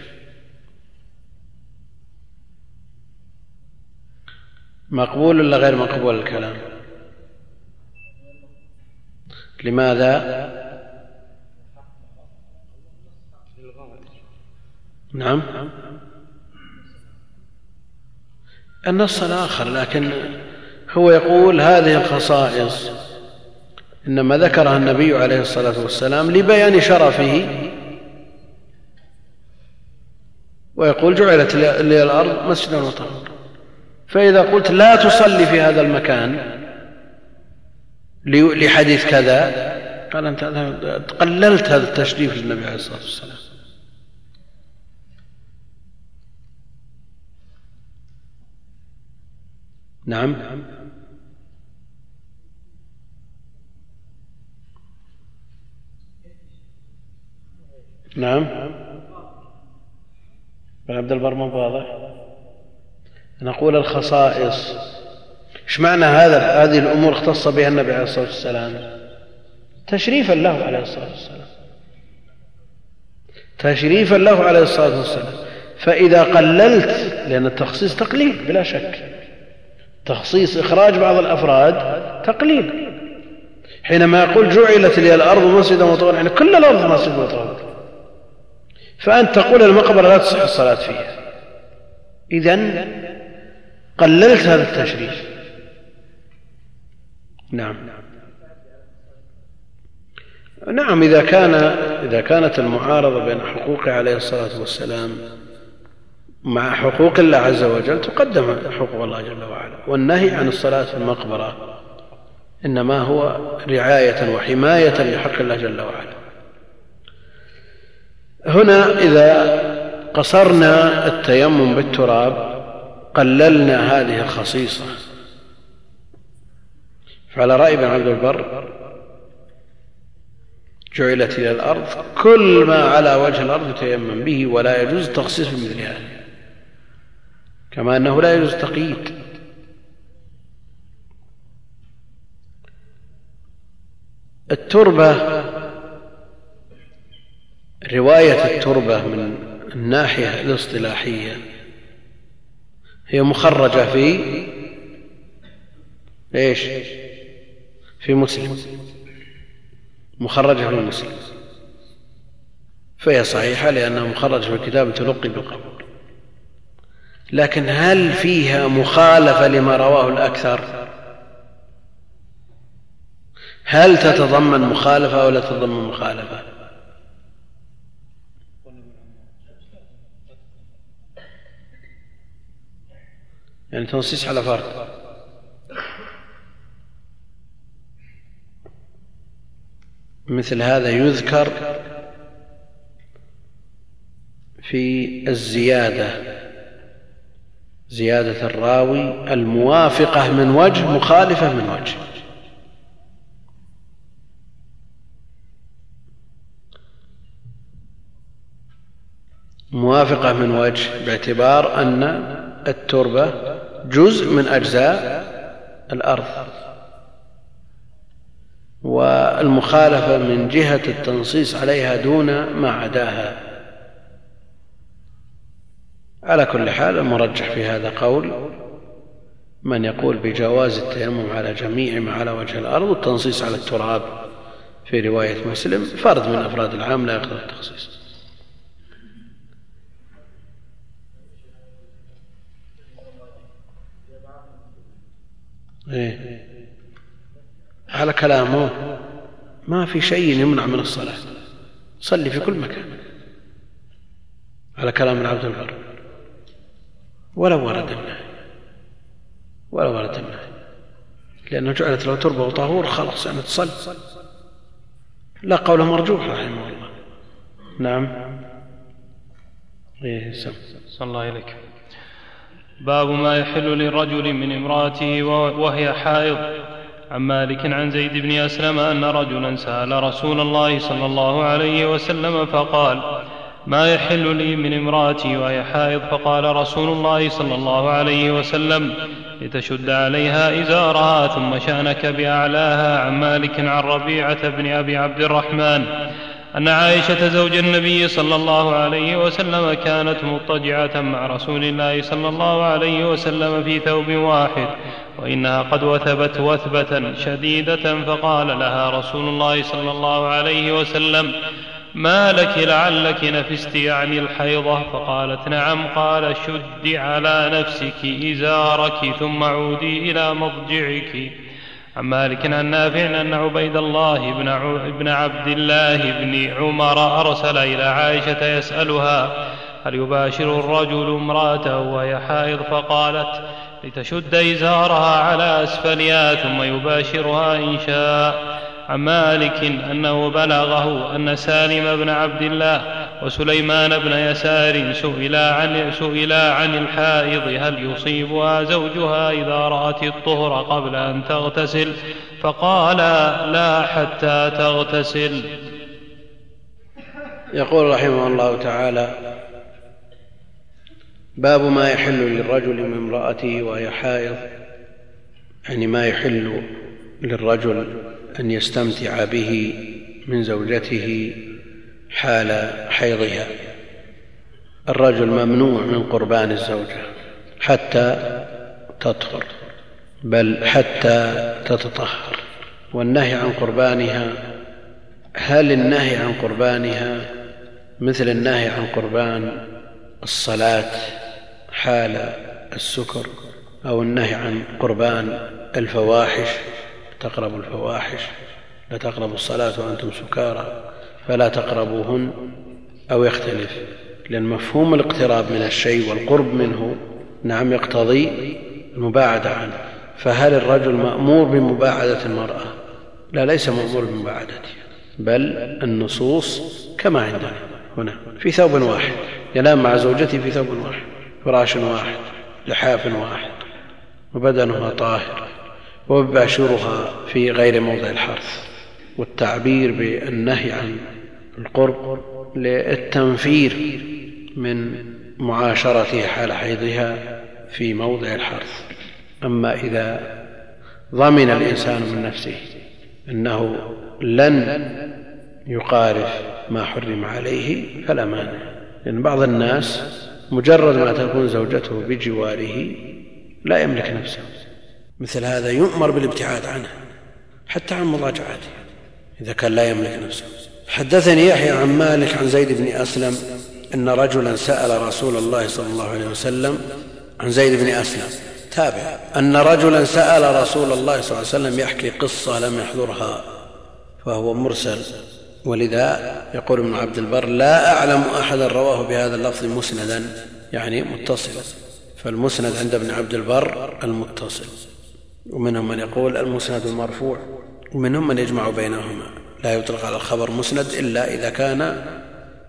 مقبول ولا غير مقبول الكلام؟ لماذا؟ نعم. النص الآخر لكن هو يقول هذه الخصائص. إنما ذكرها النبي عليه الصلاة والسلام لبيان شرفه. ويقول جعلت لي الأرض مسجدا وطهورا. فإذا قلت لا تصلي في هذا المكان لحديث كذا قال أنت قللت هذا التشريف للنبي عليه الصلاة والسلام. نعم. نعم. بن عبد البر مو واضح. نقول الخصائص. إيش معنى هذا؟ هذه الأمور اختص بها النبي عليه الصلاة والسلام. تشريفا له عليه الصلاة والسلام. تشريفا له عليه الصلاة والسلام. فإذا قللت لأن التخصيص تقليل بلا شك. تخصيص إخراج بعض الأفراد تقليل. حينما يقول جعلت لي الأرض مسجدا وطهورا يعني كل الأرض مسجد وطهور فأنت تقول المقبرة لا تصح الصلاة فيها. إذا قللت هذا التشريف. نعم. نعم إذا كان إذا كانت المعارضة بين حقوقه عليه الصلاة والسلام مع حقوق الله عز وجل تقدم حقوق الله جل وعلا والنهي عن الصلاة في المقبرة إنما هو رعاية وحماية لحق الله جل وعلا. هنا إذا قصرنا التيمم بالتراب قللنا هذه الخصيصة. فعلى رأي ابن عبد البر جعلت إلى الأرض كل ما على وجه الأرض يتيمم به ولا يجوز التخصيص بمثل هذا. كما أنه لا يجوز تقييد التربة رواية التربة من الناحية الاصطلاحية هي مخرجة في إيش؟ في مسلم. مخرجة في مسلم. فهي صحيحة لأنها مخرجة في كتاب تلقي بالقبول لكن هل فيها مخالفة لما رواه الأكثر؟ هل تتضمن مخالفة أو لا تتضمن مخالفة؟ يعني تنصيص على فرد مثل هذا يذكر في الزيادة. زيادة الراوي الموافقة من وجه مخالفة من وجه. موافقة من وجه باعتبار أن التربة جزء من أجزاء الأرض. والمخالفة من جهة التنصيص عليها دون ما عداها. على كل حال المرجح في هذا قول من يقول بجواز التيمم على جميع ما على وجه الأرض والتنصيص على التراب في رواية مسلم فرد من أفراد العام لا يقدر التخصيص. إيه؟ على كلامه. ما في شيء يمنع من الصلاة. صلي في كل مكان. على كلام العبد البر. ولو ورد النهي. ولو ورد النهي. لأنه جعلت له تربة وطهور خلاص يعني تصلي. لا قوله مرجوح رحمه الله. نعم. إيه صلى الله إليك باب ما يحل للرجل من امرأته وهي حائض. عن مالك عن زيد بن أسلم أن رجلا سأل رسول الله صلى الله عليه وسلم فقال ما يحل لي من امرأتي وهي حائض فقال رسول الله صلى الله عليه وسلم لتشد عليها إزارها ثم شأنك بأعلاها عن مالك عن ربيعة بن أبي عبد الرحمن. أن عائشة زوج النبي صلى الله عليه وسلم كانت مضطجعة مع رسول الله صلى الله عليه وسلم في ثوب واحد وإنها قد وثبت وثبة شديدة فقال لها رسول الله صلى الله عليه وسلم ما لك لعلك نفست يعني الحيضة؟ فقالت نعم. قال شد على نفسك إزارك ثم عودي إلى مضجعك. عن مالك عن نافع أن عبيد الله بن, بن عبد الله بن عمر. أرسل إلى عائشة يسألها هل يباشر الرجل امرأته وهي حائض؟ فقالت لتشد إزارها على أسفلها ثم يباشرها إن شاء. عن مالك أنه بلغه أن سالم بن عبد الله وسليمان بن يسار سئلا عن, سئلا عن الحائض هل يصيبها زوجها إذا رأت الطهر قبل أن تغتسل؟ فقال لا حتى تغتسل. يقول رحمه الله تعالى باب ما يحل للرجل من امرأته وهي حائض يعني ما يحل للرجل أن يستمتع به من زوجته حال حيضها. الرجل ممنوع من قربان الزوجة حتى تطهر بل حتى تتطهر. والنهي عن قربانها هل النهي عن قربانها مثل النهي عن قربان الصلاة حال السكر أو النهي عن قربان الفواحش؟ تقربوا الفواحش لا تقربوا الصلاة وأنتم سكارى فلا تقربوهن أو يختلف لأن مفهوم الاقتراب من الشيء والقرب منه نعم يقتضي المباعدة عنه. فهل الرجل مأمور بمباعدة المرأة؟ لا ليس مأمور بمباعدتها بل النصوص كما عندنا هنا في ثوب واحد. ينام مع زوجته في ثوب واحد فراش واحد لحاف واحد وبدنها طاهر. ويباشرها في غير موضع الحرث والتعبير بالنهي عن القرب للتنفير من معاشرته حال حيضها في موضع الحرث أما إذا ضمن الإنسان من نفسه أنه لن يقارف ما حرم عليه فلا مانع. لأن بعض الناس مجرد ما تكون زوجته بجواره لا يملك نفسه. مثل هذا يؤمر بالابتعاد عنه حتى عن مضاجعته إذا كان لا يملك نفسه. حدثني يحيى عن مالك عن زيد بن أسلم أن رجلا سأل رسول الله صلى الله عليه وسلم عن زيد بن أسلم. تابع. أن رجلا سأل رسول الله صلى الله عليه وسلم يحكي قصة لم يحضرها فهو مرسل. ولذا يقول ابن عبد البر لا أعلم أحدا رواه بهذا اللفظ مسندا يعني متصلا. فالمسند عند ابن عبد البر المتصل. ومنهم من يقول المسند المرفوع ومنهم من يجمع بينهما. لا يطلق على الخبر مسند إلا إذا كان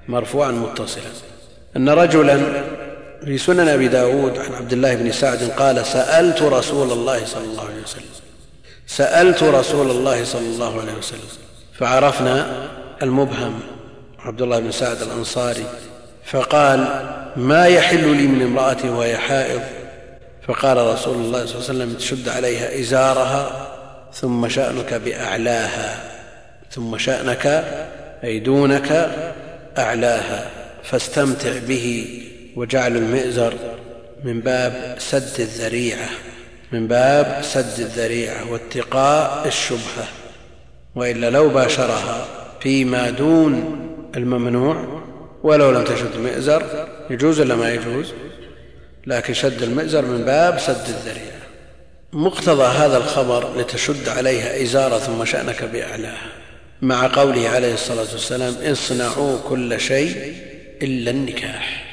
مرفوعا متصلا. أن رجلا في سنن أبي داود عن عبد الله بن سعد قال سألت رسول الله صلى الله عليه وسلم. سألت رسول الله صلى الله عليه وسلم. فعرفنا المبهم عبد الله بن سعد الأنصاري. فقال ما يحل لي من امرأتي وهي حائض فقال رسول الله صلى الله عليه وسلم تشد عليها إزارها ثم شأنك بأعلاها ثم شأنك أي دونك أعلاها فاستمتع به وجعل المئزر من باب سد الذريعة من باب سد الذريعة واتقاء الشبهة وإلا لو باشرها فيما دون الممنوع ولو لم تشد المئزر يجوز ولا ما يجوز؟ لكن شد المئزر من باب سد الذريعة. مقتضى هذا الخبر لتشد عليها إزارة ثم شأنك بأعلاها. مع قوله عليه الصلاة والسلام اصنعوا كل شيء إلا النكاح.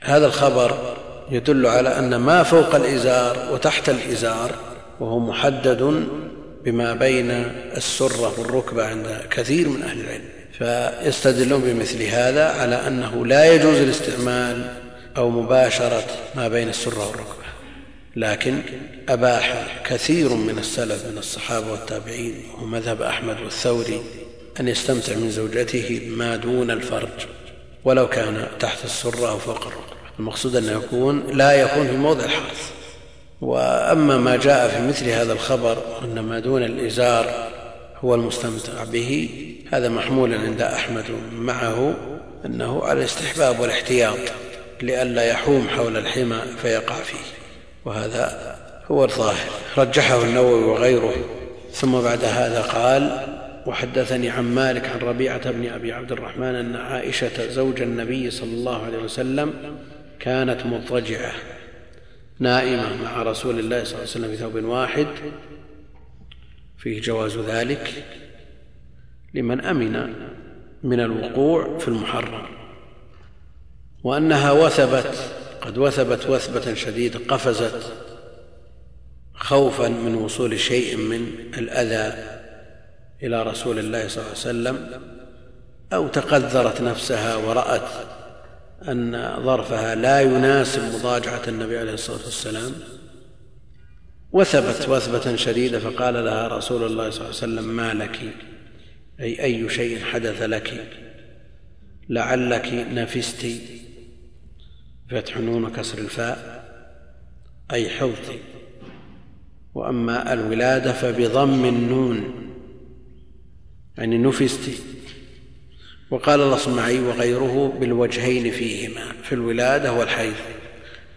هذا الخبر يدل على أن ما فوق الإزار وتحت الإزار وهو محدد بما بين السرة والركبة عند كثير من أهل العلم. فيستدلون بمثل هذا على أنه لا يجوز الاستعمال أو مباشرة ما بين السرة والركبة. لكن أباح كثير من السلف من الصحابة والتابعين ومذهب أحمد والثوري أن يستمتع من زوجته ما دون الفرج ولو كان تحت السرة أو فوق الركبة. المقصود أنه يكون لا يكون في موضع الحرث وأما ما جاء في مثل هذا الخبر أن ما دون الإزار هو المستمتع به هذا محمول عند أحمد معه أنه على الاستحباب والاحتياط. لئلا يحوم حول الحمى فيقع فيه. وهذا هو الظاهر. رجحه النووي وغيره. ثم بعد هذا قال وحدثني عن مالك عن ربيعة بن أبي عبد الرحمن أن عائشة زوج النبي صلى الله عليه وسلم كانت مضطجعة نائمة مع رسول الله صلى الله عليه وسلم في ثوب واحد. فيه جواز ذلك لمن أمن من الوقوع في المحرم. وأنها وثبت قد وثبت وثبة شديدة قفزت خوفا من وصول شيء من الأذى إلى رسول الله صلى الله عليه وسلم أو تقذرت نفسها ورأت أن ظرفها لا يناسب مضاجعة النبي عليه الصلاة والسلام. وثبت وثبة شديدة فقال لها رسول الله صلى الله عليه وسلم ما لك؟ أي أي شيء حدث لك؟ لعلك نفست فتح نون وكسر الفاء أي حظت وأما الولادة فبضم النون يعني نفست. وقال الاصمعي وغيره بالوجهين فيهما في الولادة والحيض.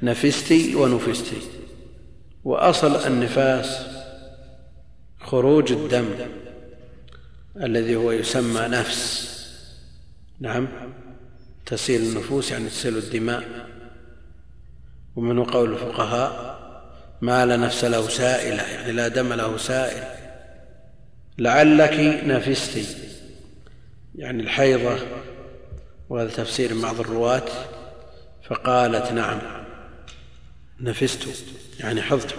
نفست ونفست. وأصل النفاس خروج الدم الذي هو يسمى نفس. نعم تسيل النفوس يعني تسيل الدماء. ومنه قول الفقهاء ما لا نفس له سائلة يعني لا دم له سائل. لعلك نفست. يعني الحيضة وهذا تفسير بعض الرواة فقالت نعم نفست يعني حظت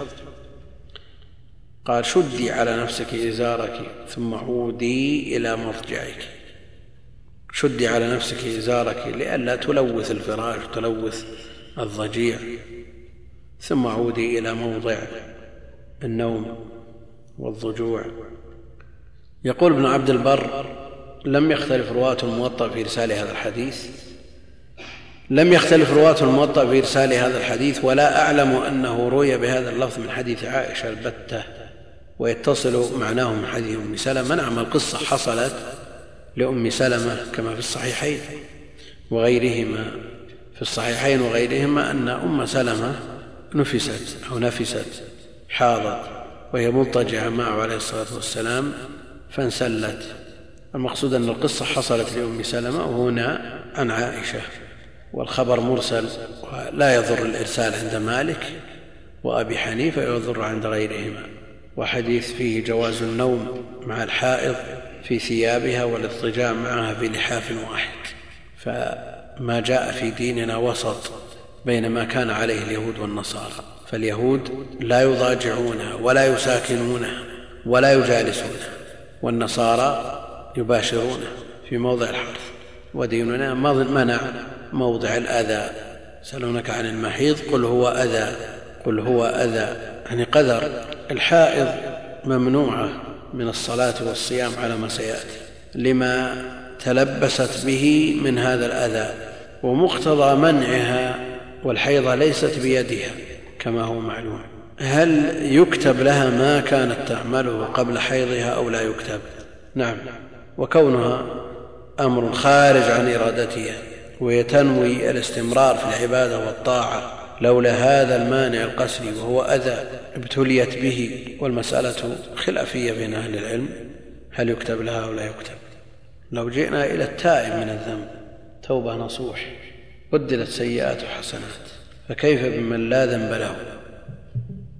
قال شدي على نفسك إزارك ثم عودي إلى مضجعك شدي على نفسك إزارك لئلا تلوث الفراش تلوث الضجيع. ثم عودي إلى موضع النوم والضجوع. يقول ابن عبد البر لم يختلف رواة الموطأ في إرسال هذا الحديث. لم يختلف رواة الموطأ في إرسال هذا الحديث ولا أعلم أنه روي بهذا اللفظ من حديث عائشة البتة ويتصل معناه من حديث أم سلمة. نعم القصة حصلت لأم سلمة كما في الصحيحين وغيرهما. الصحيحين وغيرهما أن أم سلمة نفست أو نفست حاضت وهي مضطجعة معه عليه الصلاة والسلام فانسلت. المقصود أن القصة حصلت لأم سلمة وهنا عن عائشة. والخبر مرسل ولا يضر الإرسال عند مالك وأبي حنيفة يضر عند غيرهما. وحديث فيه جواز النوم مع الحائض في ثيابها والاضطجاع معها في لحاف واحد. فما جاء في ديننا وسط بين ما كان عليه اليهود والنصارى. فاليهود لا يضاجعونها ولا يساكنونها ولا يجالسونها والنصارى يباشرونه في موضع الحرث. وديننا منع موضع الأذى. يسألونك عن المحيض قل هو أذى. قل هو أذى يعني قدر الحائض ممنوعة من الصلاة والصيام على ما سيأتي. لما تلبست به من هذا الأذى ومقتضى منعها والحيضة ليست بيدها كما هو معلوم. هل يكتب لها ما كانت تعمله قبل حيضها أو لا يكتب؟ نعم. وكونها أمر خارج عن إرادتها وهي تنوي الاستمرار في العبادة والطاعة لولا هذا المانع القسري وهو أذى ابتليت به والمسألة خلافية بين أهل العلم هل يكتب لها أو لا يكتب؟ لو جئنا إلى التائب من الذنب توبة نصوح بدلت سيئات حسنات فكيف بمن لا ذنب له؟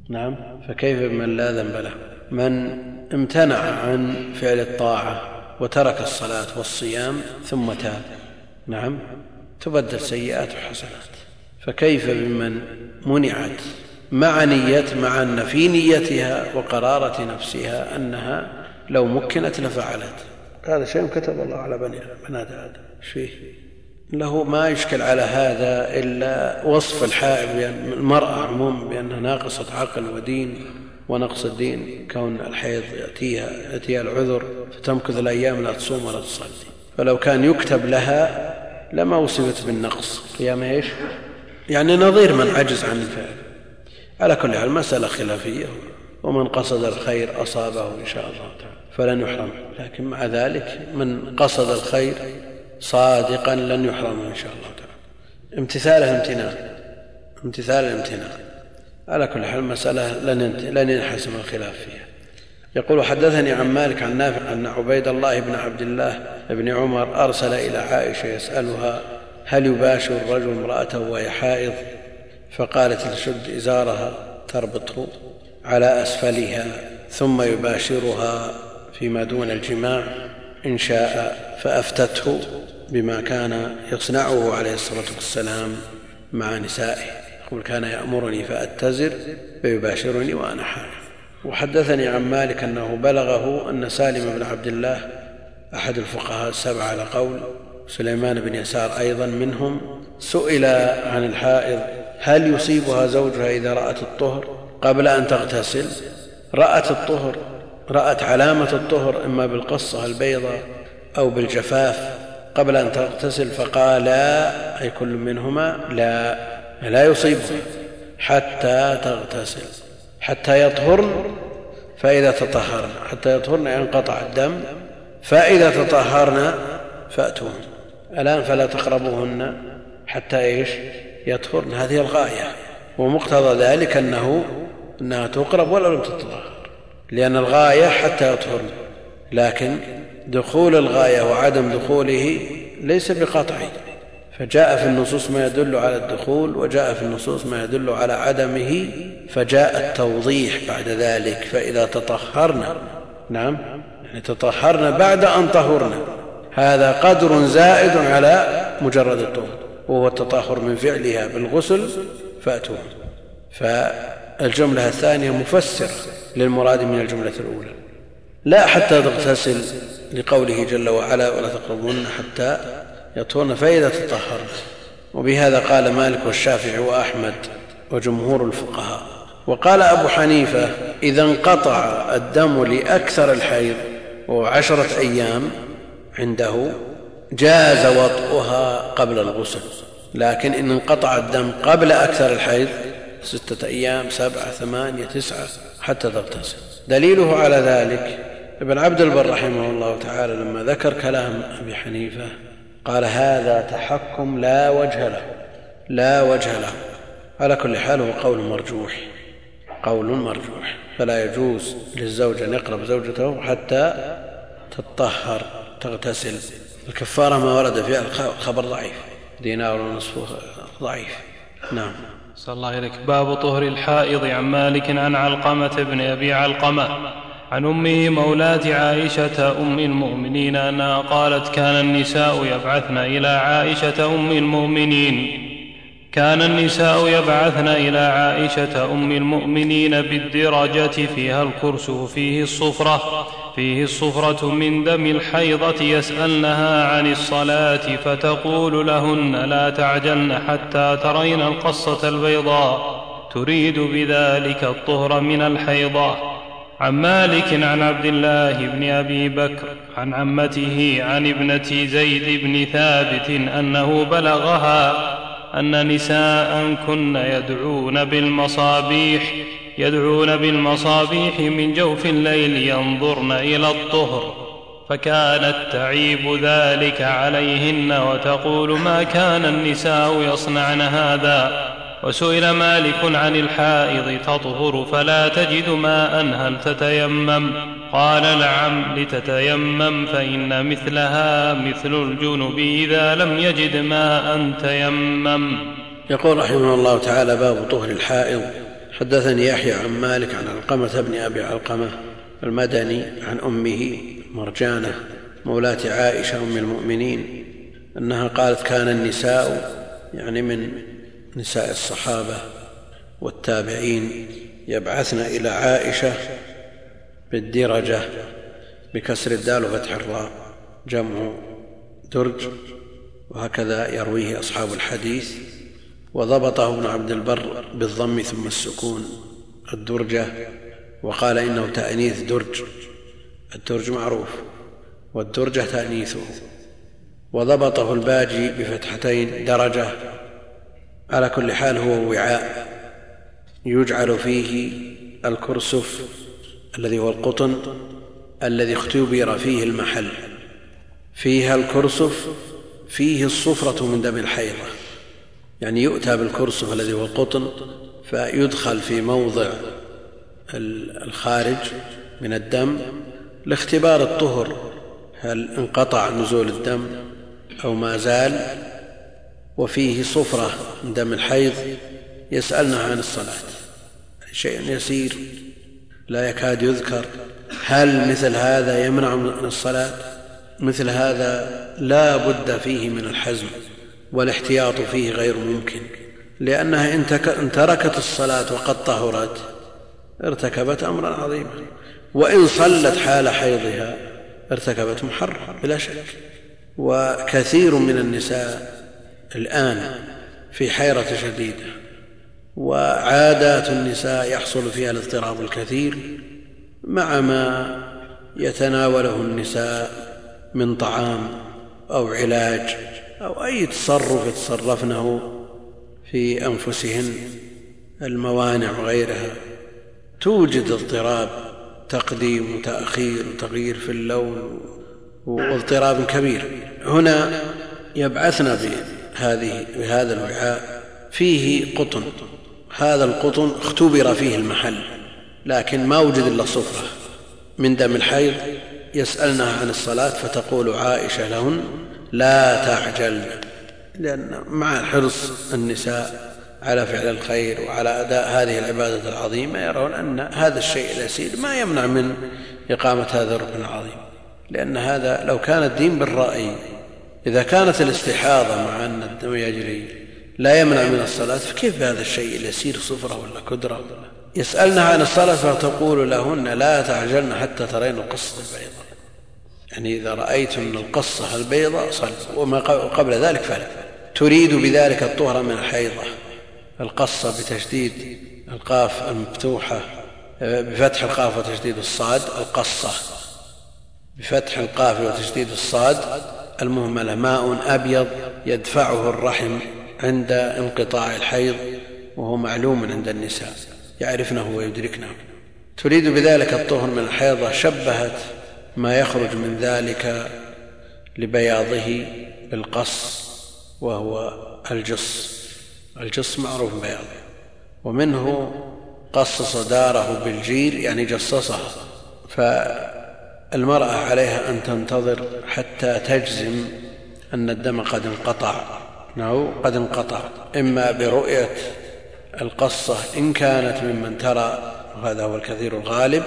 نعم فكيف بمن لا ذنب له؟ من امتنع عن فعل الطاعة وترك الصلاة والصيام ثم تاب. نعم تبدل سيئات حسنات فكيف بمن منعت مع نية مع أن في نيتها وقرارة نفسها أنها لو مكنت لفعلت؟ هذا شيء كتب الله على بني بنات آدم. فيه له ما يشكل على هذا إلا وصف الحائض بأن المرأة عموما بأنها ناقصة عقل ودين ونقص الدين كون الحيض يأتيها, يأتيها العذر فتمكث الأيام لا تصوم ولا تصلي. فلو كان يكتب لها لما وصفت بالنقص. قيام إيش؟ يعني نظير من عجز عن الفعل. على كل حال مسألة خلافية ومن قصد الخير أصابه إن شاء الله تعالى. فلن يحرم. لكن مع ذلك من قصد الخير صادقا لن يحرم إن شاء الله تعالى. امتثاله امتناع امتثال الامتناع. على كل حال المسألة لن ينحسم الخلاف فيها. يقول حدثني عن مالك عن نافع أن عبيد الله بن عبد الله بن عمر أرسل إلى عائشة يسألها هل يباشر الرجل امرأته وهي حائض؟ فقالت لشد إزارها تربطه على أسفلها ثم يباشرها فيما دون الجماع إن شاء فأفتته بما كان يصنعه عليه الصلاة والسلام مع نسائه. يقول كان يأمرني فأتزر فيباشرني وأنا حائض. وحدثني عن مالك أنه بلغه أن سالم بن عبد الله أحد الفقهاء السبعة على قول سليمان بن يسار أيضا منهم سئل عن الحائض هل يصيبها زوجها إذا رأت الطهر قبل أن تغتسل؟ رأت الطهر رأت علامة الطهر إما بالقصة البيضاء أو بالجفاف قبل أن تغتسل فقال أي كل منهما لا لا يصيبها حتى تغتسل حتى يطهرن فإذا تطهرن حتى يطهرن ينقطع الدم فإذا تطهرن فأتوهن. الآن فلا تقربوهن حتى إيش؟ يطهرن. هذه الغاية ومقتضى ذلك أنه أنها تقرب ولو لم تتطهر لأن الغاية حتى يطهرن. لكن دخول الغاية وعدم دخوله ليس بقطعي فجاء في النصوص ما يدل على الدخول وجاء في النصوص ما يدل على عدمه فجاء التوضيح بعد ذلك. فإذا تطهرنا نعم يعني تطهرنا بعد أن طهرنا هذا قدر زائد على مجرد الطهر وهو التطهر من فعلها بالغسل فأتوه. فالجملة الثانية مفسرة. للمراد من الجملة الأولى. لا حتى تغتسل لقوله جل وعلا ولا تقربون حتى يطهرن فإذا تطهرن. وبهذا قال مالك والشافعي وأحمد وجمهور الفقهاء. وقال أبو حنيفة إذا انقطع الدم لأكثر الحيض وهو عشرة أيام عنده جاز وطئها قبل الغسل. لكن إن انقطع الدم قبل أكثر الحيض ستة أيام سبعة ثمانية تسعة حتى تغتسل. دليله على ذلك ابن عبد البر رحمه الله تعالى لما ذكر كلام أبي حنيفة قال هذا تحكم لا وجه له لا وجه له. على كل حال هو قول مرجوح قول مرجوح. فلا يجوز للزوج أن يقرب زوجته حتى تطهر تغتسل. الكفارة ما ورد فيها الخبر ضعيف دينار ونصفه ضعيف. نعم. صلى الله إليك باب طهر الحائض عن مالك عن علقمة بن أبي علقمة. عن أمه مولاة عائشة أم المؤمنين أنها قالت كان النساء يبعثن إلى عائشة أم المؤمنين. كان النساء يبعثن إلى عائشة أم المؤمنين بالدرجة فيها الكرسف فيه الصفرة. فيه الصفرة من دم الحيضة يسألنها عن الصلاة فتقول لهن لا تعجلن حتى ترين القصة البيضاء. تريد بذلك الطهر من الحيضة عن مالك عن عبد الله بن أبي بكر عن عمته عن ابنة زيد بن ثابت أنه بلغها أن نساء كن يدعون بالمصابيح يدعون بالمصابيح من جوف الليل ينظرن إلى الطهر فكانت تعيب ذلك عليهن وتقول ما كان النساء يصنعن هذا؟ وسئل مالك عن الحائض تطهر فلا تجد ماء هل تتيمم؟ قال نعم لتتيمم فإن مثلها مثل الجنب إذا لم يجد ماء تيمم. يقول رحمه الله تعالى باب طهر الحائض. حدثني يحيى عن مالك عن علقمة بن أبي علقمة المدني عن أمه مرجانة مولاة عائشة أم المؤمنين أنها قالت كان النساء يعني من نساء الصحابة والتابعين يبعثن إلى عائشة بالدرجة بكسر الدال وفتح الراء جمع درج وهكذا يرويه أصحاب الحديث. وضبطه ابن عبد البر بالضم ثم السكون الدرجة وقال إنه تأنيث درج الدرج معروف والدرجة تأنيثه. وضبطه الباجي بفتحتين درجة على كل حال هو وعاء يجعل فيه الكرسف الذي هو القطن الذي اختبر فيه المحل. فيها الكرسف فيه الصفرة من دم الحيضة. يعني يؤتى بالكرسف الذي هو القطن فيدخل في موضع الخارج من الدم لاختبار الطهر هل انقطع نزول الدم أو ما زال؟ وفيه صفرة من دم الحيض يسألنا عن الصلاة. شيء يسير لا يكاد يذكر. هل مثل هذا يمنع من الصلاة؟ مثل هذا لا بد فيه من الحزم. والاحتياط فيه غير ممكن لأنها إن تركت الصلاة وقد طهرت ارتكبت أمرا عظيما. وإن صلت حال حيضها ارتكبت محرم بلا شك. وكثير من النساء الآن في حيرة شديدة وعادات النساء يحصل فيها الاضطراب الكثير مع ما يتناوله النساء من طعام أو علاج أو أي تصرف يتصرفنه في أنفسهن الموانع وغيرها. توجد اضطراب تقديم وتأخير وتغيير في اللون واضطراب كبير. هنا يبعثنا بهذه بهذا الوعاء. فيه قطن. هذا القطن اختبر فيه المحل لكن ما وجد إلا صفرة. من دم الحيض يسألنها عن الصلاة فتقول عائشة لهن لا تعجلن لأن مع حرص النساء على فعل الخير وعلى أداء هذه العبادة العظيمة يرون أن هذا الشيء اليسير ما يمنع من إقامة هذا الركن العظيم. لأن هذا لو كان الدين بالرأي إذا كانت الاستحاضة مع أن الدم يجري لا يمنع من الصلاة فكيف بهذا الشيء اليسير صفرة ولا كدرة يسألنها عن الصلاة فتقول لهن لا تعجلن حتى ترين القصة البيضاء. يعني إذا رأيتن القصة البيضاء صل وما قبل ذلك فلا. تريد بذلك الطهر من الحيضة. القصة بتشديد القاف المفتوحة بفتح القاف وتشديد الصاد القصة بفتح القاف وتشديد الصاد المهملة ماء أبيض يدفعه الرحم عند انقطاع الحيض وهو معلوم عند النساء يعرفنه ويدركنه. تريد بذلك الطهر من الحيضة شبهت ما يخرج من ذلك لبياضه بالقص وهو الجص. الجص معروف بياض ومنه قصص داره بالجير يعني جصصها فالمرأة عليها أن تنتظر حتى تجزم أن الدم قد انقطع. أنه قد انقطع. إما برؤية القصة إن كانت ممن ترى وهذا هو الكثير الغالب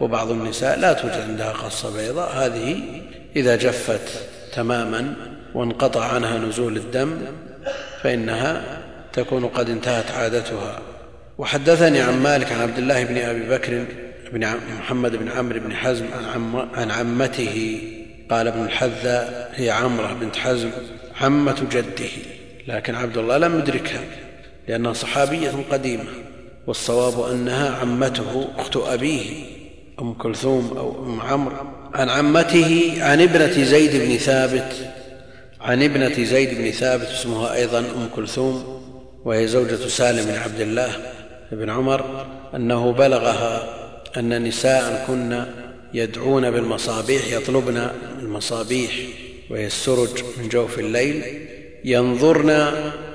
وبعض النساء لا توجد عندها قصة بيضاء. هذه إذا جفت تماما وانقطع عنها نزول الدم فإنها تكون قد انتهت عادتها. وحدثني عن مالك عن عبد الله بن أبي بكر بن محمد بن عمرو بن حزم عن عمته. قال ابن الحذا هي عمرة بنت حزم عمة جده لكن عبد الله لم يدركها لأنها صحابية قديمة. والصواب أنها عمته أخت أبيه أم كلثوم أو أم عمرو. عن عمته عن ابنة زيد بن ثابت. عن ابنة زيد بن ثابت اسمها أيضا أم كلثوم وهي زوجة سالم بن عبد الله بن عمر أنه بلغها أن نساء كن يدعون بالمصابيح يطلبن المصابيح وهي السرج من جوف الليل. ينظرن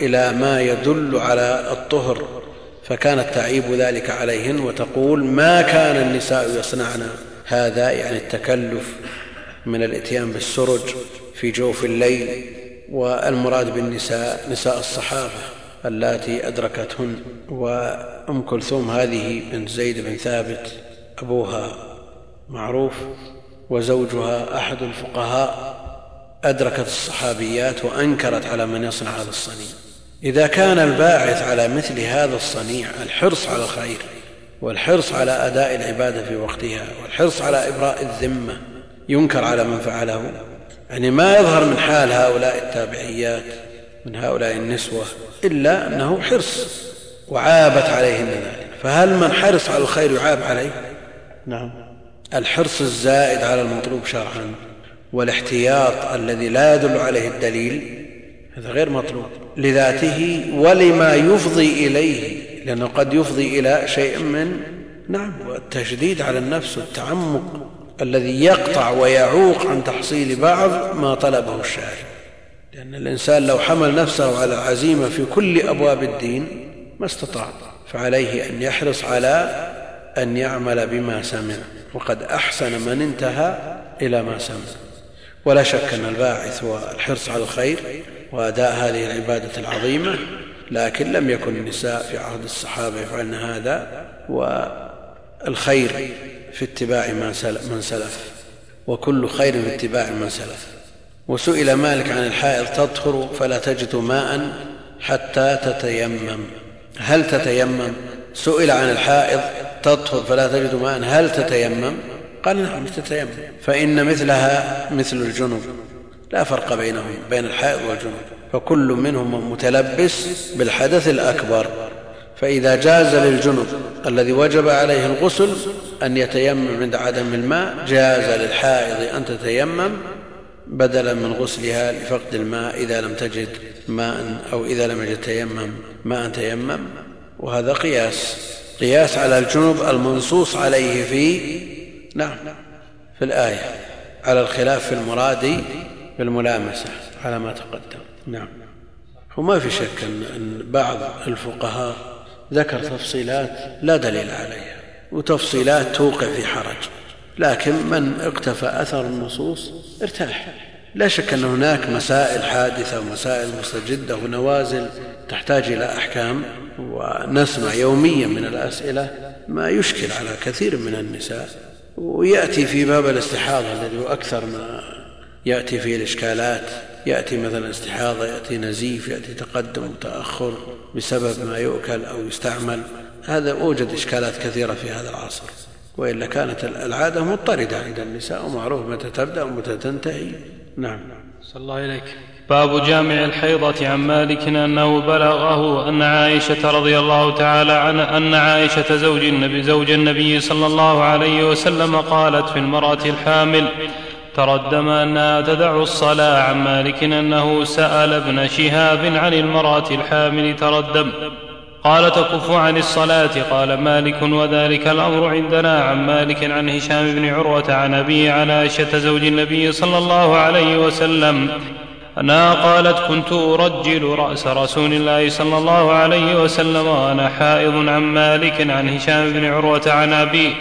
إلى ما يدل على الطهر. فكانت تعيب ذلك عليهن وتقول ما كان النساء يصنعن هذا يعني التكلف من الإتيان بالسرج في جوف الليل والمراد بالنساء نساء الصحابة اللاتي أدركتهن. وأم كلثوم هذه بنت زيد بن ثابت أبوها معروف وزوجها أحد الفقهاء أدركت الصحابيات وأنكرت على من يصنع هذا الصنيع. إذا كان الباعث على مثل هذا الصنيع الحرص على الخير والحرص على أداء العبادة في وقتها والحرص على إبراء الذمة ينكر على من فعله. يعني ما يظهر من حال هؤلاء التابعيات من هؤلاء النسوة إلا أنه حرص وعابت عليهن ذلك. فهل من حرص على الخير يعاب عليه؟ نعم. الحرص الزائد على المطلوب شرعا والاحتياط الذي لا يدل عليه الدليل هذا غير مطلوب لذاته ولما يفضي إليه لأنه قد يفضي إلى شيء من نعم والتشديد على النفس والتعمق الذي يقطع ويعوق عن تحصيل بعض ما طلبه الشارع. لأن الإنسان لو حمل نفسه على العزيمة في كل أبواب الدين ما استطاع فعليه أن يحرص على أن يعمل بما سمع وقد أحسن من انتهى إلى ما سمع. ولا شك أن الباعث هو الحرص على الخير وأداء هذه العبادة العظيمة لكن لم يكن النساء في عهد الصحابة يفعلن هذا والخير في اتباع من سلف وكل خير في اتباع من سلف. وسئل مالك عن الحائض تطهر فلا تجد ماء حتى تتيمم. هل تتيمم؟ سئل عن الحائض تطهر فلا تجد ماء هل تتيمم؟ قال نعم تتيمم فإن مثلها مثل الجنب. لا فرق بينهم بين الحائض والجنب فكل منهم متلبس بالحدث الأكبر. فإذا جاز للجنب الذي وجب عليه الغسل أن يتيمم عند عدم الماء جاز للحائض أن تتيمم بدلا من غسلها لفقد الماء إذا لم تجد ماء أو إذا لم يجد تيمم ماء تيمم. وهذا قياس. قياس على الجنب المنصوص عليه في نعم في الآية. على الخلاف في المراد بالملامسة على ما تقدم. نعم. وما في شك أن بعض الفقهاء ذكر تفصيلات لا دليل عليها وتفصيلات توقع في حرج لكن من اقتفى أثر النصوص ارتاح. لا شك أن هناك مسائل حادثة ومسائل مستجدة ونوازل تحتاج إلى أحكام ونسمع يوميا من الأسئلة ما يشكل على كثير من النساء ويأتي في باب الاستحاضة الذي هو أكثر ما يأتي فيه الإشكالات يأتي مثلا استحاضة يأتي نزيف يأتي تقدم وتأخر بسبب ما يؤكل أو يستعمل. هذا أوجد إشكالات كثيرة في هذا العصر. وإلا كانت العادة مضطردة عند النساء ومعروف متى تبدأ ومتى تنتهي. نعم. صلى الله إليك. باب جامع الحيضة عن مالك أنه بلغه أن عائشة رضي الله تعالى عنها أن عائشة زوج النبي, زوج النبي صلى الله عليه وسلم قالت في المرأة الحامل تردم أنها تدع الصلاة عن مالك أنه سأل ابن شهاب عن المرأة الحامل تردم. قال تكف عن الصلاة. قال مالك وذلك الأمر عندنا. عن مالك عن هشام بن عروة عن أبيه عن عائشة زوج النبي صلى الله عليه وسلم أنها قالت كنت أرجل رأس رسول الله صلى الله عليه وسلم وأنا حائض عن مالك عن هشام بن عروة عن أبي.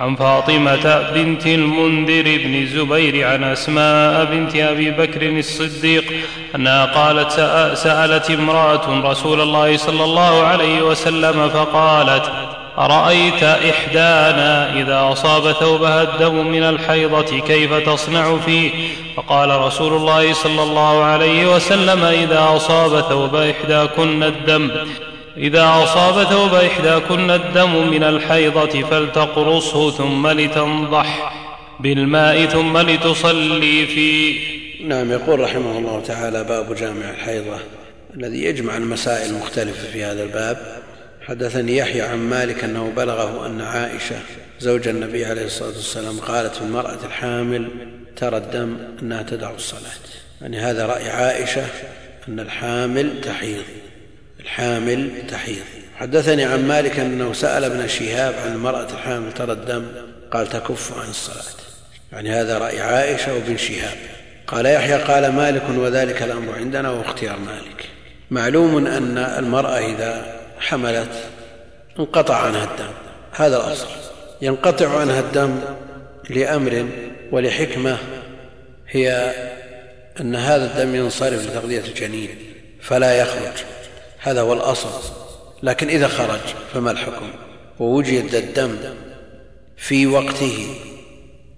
عن فاطمة بنت المنذر بن الزبير عن أسماء بنت أبي بكر الصديق أنها قالت سألت امرأة رسول الله صلى الله عليه وسلم فقالت أرأيت إحدانا إذا أصاب ثوبها الدم من الحيضة كيف تصنع فيه؟ فقال رسول الله صلى الله عليه وسلم إذا أصاب ثوب إحداكن الدم إذا أصاب ثوب إحداكن الدم من الحيضة فلتقرصه ثم لتنضح بالماء ثم لتصلي فيه. نعم يقول رحمه الله تعالى باب جامع الحيضة الذي يجمع المسائل المختلفة في هذا الباب. حدثني يحيى عن مالك أنه بلغه أن عائشة زوج النبي عليه الصلاة والسلام قالت في المرأة الحامل ترى الدم أنها تدع الصلاة. يعني هذا رأي عائشة أن الحامل تحيض. الحامل تحيض. حدثني عن مالك أنه سأل ابن شهاب عن المرأة الحامل ترى الدم قال تكف عن الصلاة. يعني هذا رأي عائشة وابن شهاب. قال يحيى قال مالك وذلك الأمر عندنا واختيار مالك. معلوم أن المرأة إذا حملت انقطع عنها الدم. هذا الأصل. ينقطع عنها الدم لأمر ولحكمة هي أن هذا الدم ينصرف لتغذية الجنين فلا يخرج. هذا هو الأصل. لكن إذا خرج فما الحكم؟ ووجد الدم في وقته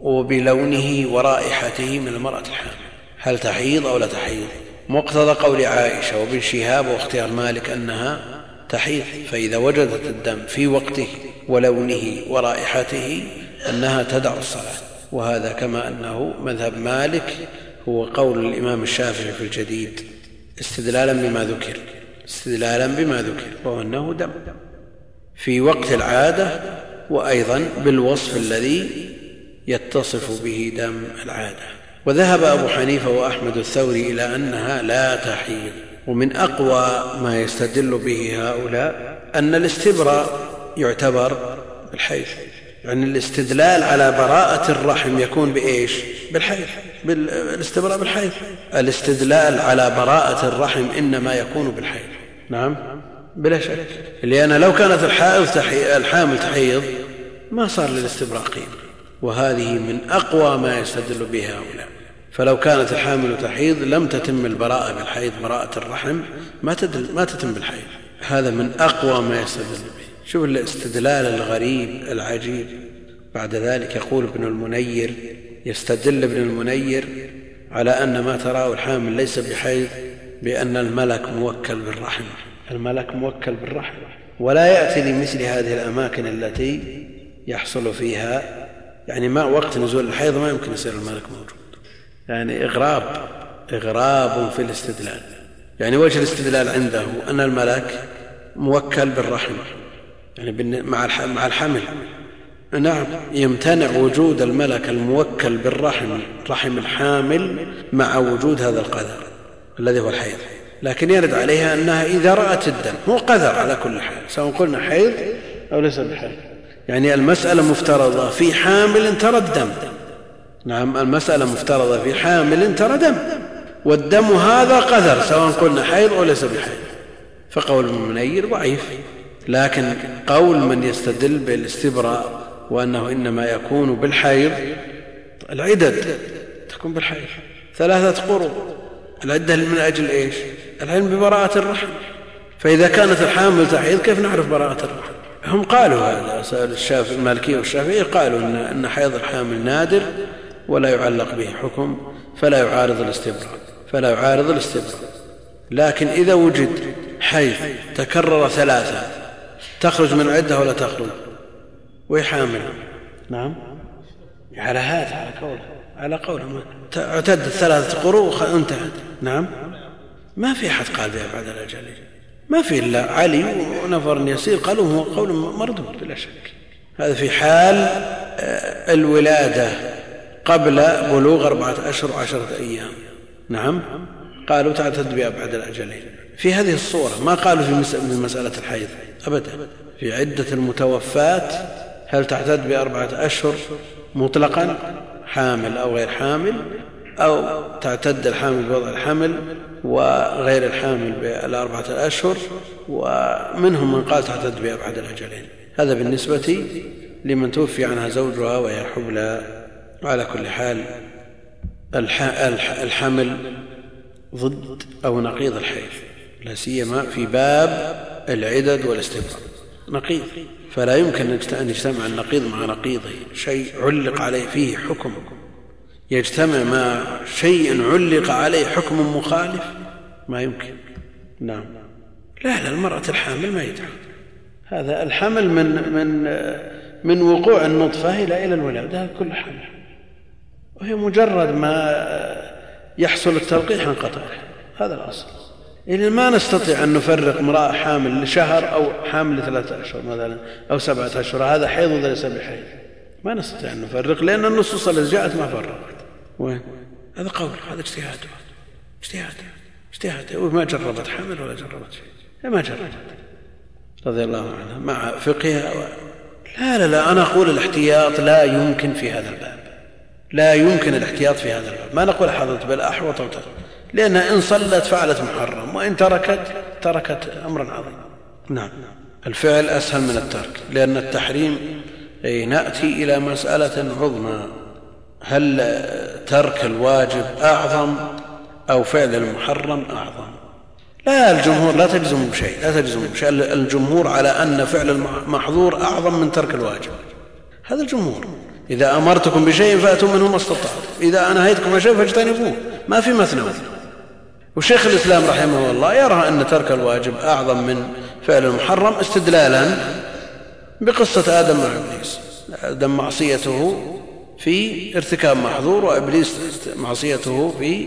وبلونه ورائحته من المرأة الحامل. هل تحيض أو لا تحيض؟ مقتضى قول عائشة وابن شهاب واختيار مالك أنها تحيض. فإذا وجدت الدم في وقته ولونه ورائحته أنها تدع الصلاة. وهذا كما أنه مذهب مالك هو قول الإمام الشافعي في الجديد استدلالا بما ذكر. استدلالا بما ذكر وهو أنه دم. في وقت العادة وأيضا بالوصف الذي يتصف به دم العادة. وذهب أبو حنيفة وأحمد الثوري إلى أنها لا تحيض ومن أقوى ما يستدل به هؤلاء أن الاستبراء يعتبر بالحيض يعني الاستدلال على براءة الرحم يكون بإيش؟ بالحيض بالاستبراء بالحيض الاستدلال على براءة الرحم إنما يكون بالحيض نعم. بلا شك. لأن لو كانت الحائض الحامل تحيض ما صار للاستبراء قيمة وهذه من أقوى ما يستدل به هؤلاء. فلو كانت الحامل تحيض لم تتم البراءة بالحيض براءة الرحم ما, تدل ما تتم بالحيض. هذا من أقوى ما يستدل به. شوف الاستدلال الغريب العجيب. بعد ذلك يقول ابن المنير يستدل ابن المنير على أن ما تراه الحامل ليس بحيض بأن الملك موكل بالرحم. الملك موكل بالرحم. ولا يأتي لمثل هذه الأماكن التي يحصل فيها يعني ما وقت نزول الحيض ما يمكن يصير الملك موجود. يعني إغراب إغراب في الاستدلال. يعني وجه الاستدلال عنده أن الملك موكل بالرحم. يعني مع الحمل. نعم يمتنع وجود الملك الموكل بالرحم رحم الحامل مع وجود هذا القدر. الذي هو الحيض. لكن يرد عليها أنها إذا رأت الدم هو قدر على كل حال. سواء قلنا حيض أو ليس بحيض. يعني المسألة مفترضة في حامل ترى الدم. نعم المسألة مفترضة في حامل ترى دم. والدم هذا قدر سواء قلنا حيض أو ليس بحيض. فقول المنير ضعيف. لكن قول من يستدل بالاستبراء وأنه إنما يكون بالحيض العدد تكون بالحيض. ثلاثة قرون. العدة من أجل إيش؟ العلم ببراءة الرحم. فإذا كانت الحامل تحيض كيف نعرف براءة الرحم؟ هم قالوا هذا الشافعي المالكية والشافعية قالوا ان حيض الحامل نادر ولا يعلق به حكم فلا يعارض الاستبراء فلا يعارض الاستبراء. لكن إذا وجد حيث تكرر ثلاثة تخرج من العدة ولا تخرج؟ وهي حامل نعم. على هذا على قوله على قوله. اعتدت ثلاثة قروء انتهت. نعم. ما في أحد قال بها بعد الأجل. ما في إلا علي ونفر يسير. قالوا هو قول مردود بلا شك. هذا في حال آه، الولادة قبل بلوغ أربعة أشهر وعشرة أيام. نعم. قالوا تعتد بأبعد الأجلين في هذه الصورة ما قالوا في مسألة الحيض. أبدا. في عدة المتوفات هل تعتد بأربعة أشهر مطلقا؟ حامل أو غير حامل أو تعتد الحامل بوضع الحمل وغير الحامل بالأربعة الأشهر ومنهم من قال تعتد بأبعد الأجلين. هذا بالنسبة لمن توفي عنها زوجها وهي حبلى. وعلى كل حال الحمل ضد أو نقيض الحيض لا سيما في باب العدد والاستبراء نقيض. فلا يمكن أن يجتمع النقيض مع نقيضه. شيء علق عليه فيه حكم. يجتمع مع شيء علق عليه حكم مخالف ما يمكن. نعم. لا لا المرأة الحامل ما يدعى هذا الحمل من من من وقوع النطفة إلى إلى الولادة هذا كل حمل. وهي مجرد ما يحصل التلقيح انقطع هذا الأصل. إذا ما نستطيع أن نفرق امرأة حامل لشهر أو حامل لثلاثة أشهر مثلا أو سبعة أشهر هذا حيض ولا ليس بحيض. ما نستطيع أن نفرق لأن النصوص التي جاءت ما فرقت. وين؟ هذا قول هذا اجتهاد. اجتهاد اجتهاد. وما جربت حامل ولا جربت شيء. ما جربت. رضي الله عنها مع فقهها. و... لا لا لا أنا أقول الاحتياط لا يمكن في هذا الباب. لا يمكن الاحتياط في هذا الباب. ما نقول حضرت بل أحوط لأنها إن صلت فعلت محرم وإن تركت تركت أمرا عظيما. نعم. الفعل أسهل من الترك لأن التحريم أي نأتي إلى مسألة عظمى. هل ترك الواجب أعظم أو فعل المحرم أعظم؟ لا الجمهور لا تجزم بشيء لا تجزم بشيء. الجمهور على أن فعل المحظور أعظم من ترك الواجب. هذا الجمهور. إذا أمرتكم بشيء فأتوا منه ما استطعتم. إذا أنهيتكم عن شيء فاجتنبوه. ما في مثنى. وشيخ الإسلام رحمه الله يرى أن ترك الواجب أعظم من فعل المحرم استدلالا بقصة آدم مع إبليس. آدم معصيته في ارتكاب محظور وإبليس معصيته في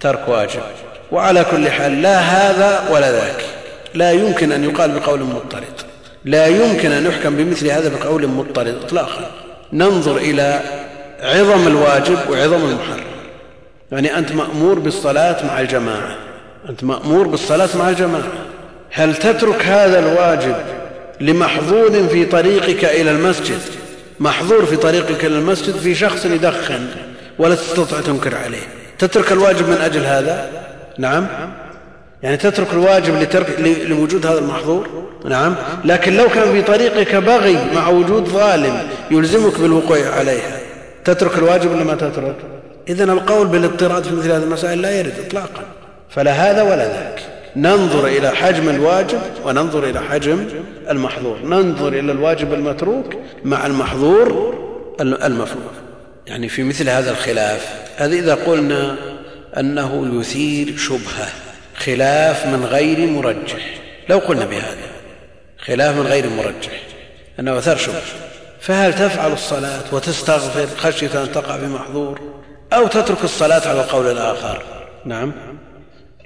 ترك واجب. وعلى كل حال لا هذا ولا ذاك. لا يمكن أن يقال بقول مضطرد. لا يمكن أن يحكم بمثل هذا بقول مضطرد اطلاقا. ننظر إلى عظم الواجب وعظم المحرم. يعني أنت مأمور بالصلاة مع الجماعة. أنت مأمور بالصلاة مع الجماعة. هل تترك هذا الواجب لمحظور في طريقك إلى المسجد؟ محظور في طريقك إلى المسجد في شخص يدخن ولا تستطيع تنكر عليه. تترك الواجب من أجل هذا؟ نعم. يعني تترك الواجب لترك لوجود هذا المحظور؟ نعم. لكن لو كان في طريقك بغي مع وجود ظالم يلزمك بالوقوع عليها تترك الواجب ولا ما تترك؟ اذا القول بالاضطراد في مثل هذه المسائل لا يرد اطلاقا. فلا هذا ولا ذاك. ننظر إلى حجم الواجب وننظر إلى حجم المحظور. ننظر إلى الواجب المتروك مع المحظور المفروض. يعني في مثل هذا الخلاف هذا إذا قلنا أنه يثير شبهة خلاف من غير مرجح. لو قلنا بهذا خلاف من غير مرجح أنه أثار شبهة. فهل تفعل الصلاة وتستغفر خشية أن تقع بمحظور أو تترك الصلاة على القول الآخر. نعم.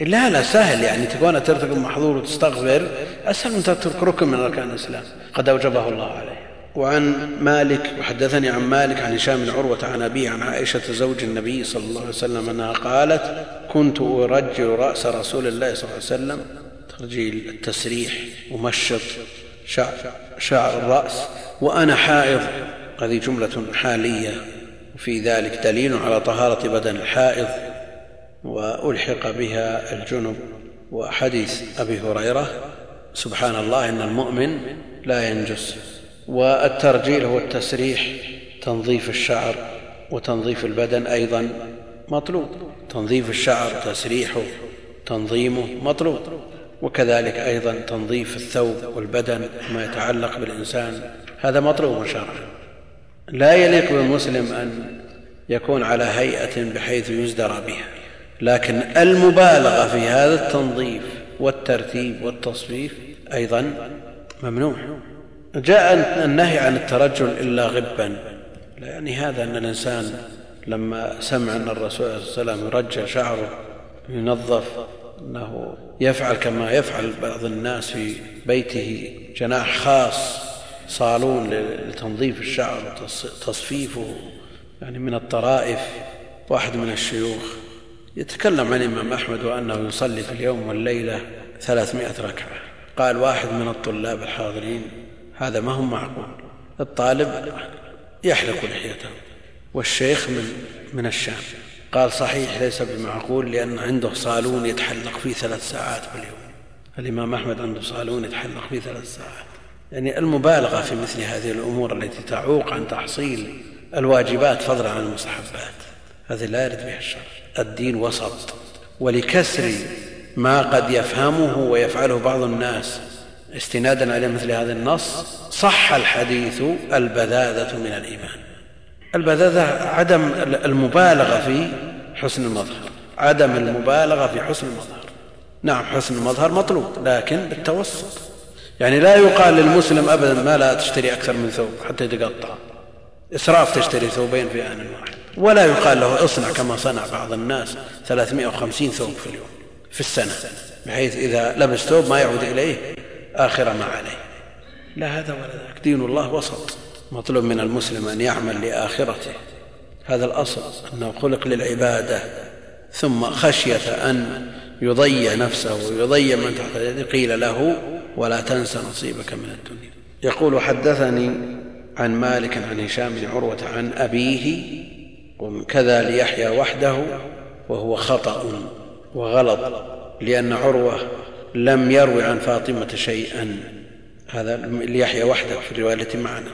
لا لا سهل يعني. تكون ترتكب محظور وتستغفر أسهل من تترك ركن من أركان الإسلام. قد أوجبه الله عليه. وعن مالك وحدثني عن مالك عن هشام بن عروة عن أبيه عن عائشة زوج النبي صلى الله عليه وسلم أنها قالت كنت أرجل رأس رسول الله صلى الله عليه وسلم. ترجيل التسريح ومشط شعر, شعر الرأس. وأنا حائض. هذه جملة حالية. وفي ذلك دليل على طهارة بدن الحائض وألحق بها الجنب. وحديث أبي هريرة سبحان الله إن المؤمن لا ينجس. والترجيل هو التسريح تنظيف الشعر وتنظيف البدن أيضا مطلوب. تنظيف الشعر تسريحه تنظيمه مطلوب. وكذلك أيضا تنظيف الثوب والبدن ما يتعلق بالإنسان هذا مطلوب شرعا. لا يليق بالمسلم أن يكون على هيئة بحيث يزدرى بها لكن المبالغة في هذا التنظيف والترتيب والتصفيف أيضا ممنوع. جاء النهي عن الترجل إلا غبا يعني هذا أن الإنسان لما سمع أن الرسول صلى الله عليه وسلم يرجل شعره ينظف أنه يفعل كما يفعل بعض الناس في بيته جناح خاص صالون لتنظيف الشعر وتصفيفه يعني من الطرائف واحد من الشيوخ. يتكلم عن الإمام أحمد وأنه يصلي في اليوم والليلة ثلاثمائة ركعة. قال واحد من الطلاب الحاضرين هذا ما هو معقول؟ الطالب يحلق لحيته والشيخ من, من الشام. قال صحيح ليس بمعقول لأن عنده صالون يتحلق فيه ثلاث ساعات باليوم الإمام أحمد عنده صالون يتحلق فيه ثلاث ساعات. يعني المبالغة في مثل هذه الأمور التي تعوق عن تحصيل الواجبات فضلا عن المستحبات هذه لا يرد بها الشرع الدين وسط ولكسر ما قد يفهمه ويفعله بعض الناس استنادا على مثل هذا النص صح الحديث البذاذة من الإيمان. البذاذة عدم المبالغة في حسن المظهر عدم المبالغة في حسن المظهر. نعم حسن المظهر مطلوب لكن بالتوسط. يعني لا يقال للمسلم أبدا ما لا تشتري أكثر من ثوب حتى يتقطع. إسراف تشتري ثوبين في آن واحد. ولا يقال له اصنع كما صنع بعض الناس 350 ثوب في اليوم في السنة بحيث إذا لبس ثوب ما يعود إليه آخر ما عليه. لا هذا ولا ذاك. دين الله وسط. مطلوب من المسلم أن يعمل لآخرته. هذا الأصل أنه خلق للعبادة. ثم خشية أن يضيع نفسه ويضيع من تحت يده قيل له ولا تنس نصيبك من الدنيا. يقول حدثني عن مالك عن هشام بن عروة عن أبيه وكذا ليحيى وحده وهو خطأ وغلط لأن عروة لم يروي عن فاطمة شيئا. هذا ليحيى وحده في الرواية التي معنا.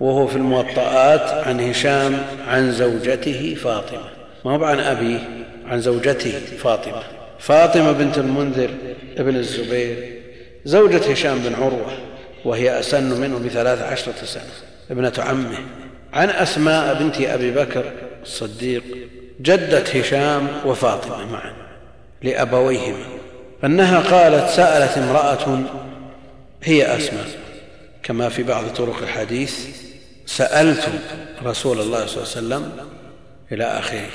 وهو في الموطئات عن هشام عن زوجته فاطمة. ما هو عن أبيه؟ عن زوجته فاطمة. فاطمة بنت المنذر ابن الزبير. زوجة هشام بن عروة وهي أسن منه بثلاث عشرة سنة ابنة عمه. عن أسماء بنت أبي بكر الصديق جدة هشام وفاطمة معا لأبويهما أنها قالت سألت امرأة هي أسماء. كما في بعض طرق الحديث سألت رسول الله صلى الله عليه وسلم إلى آخره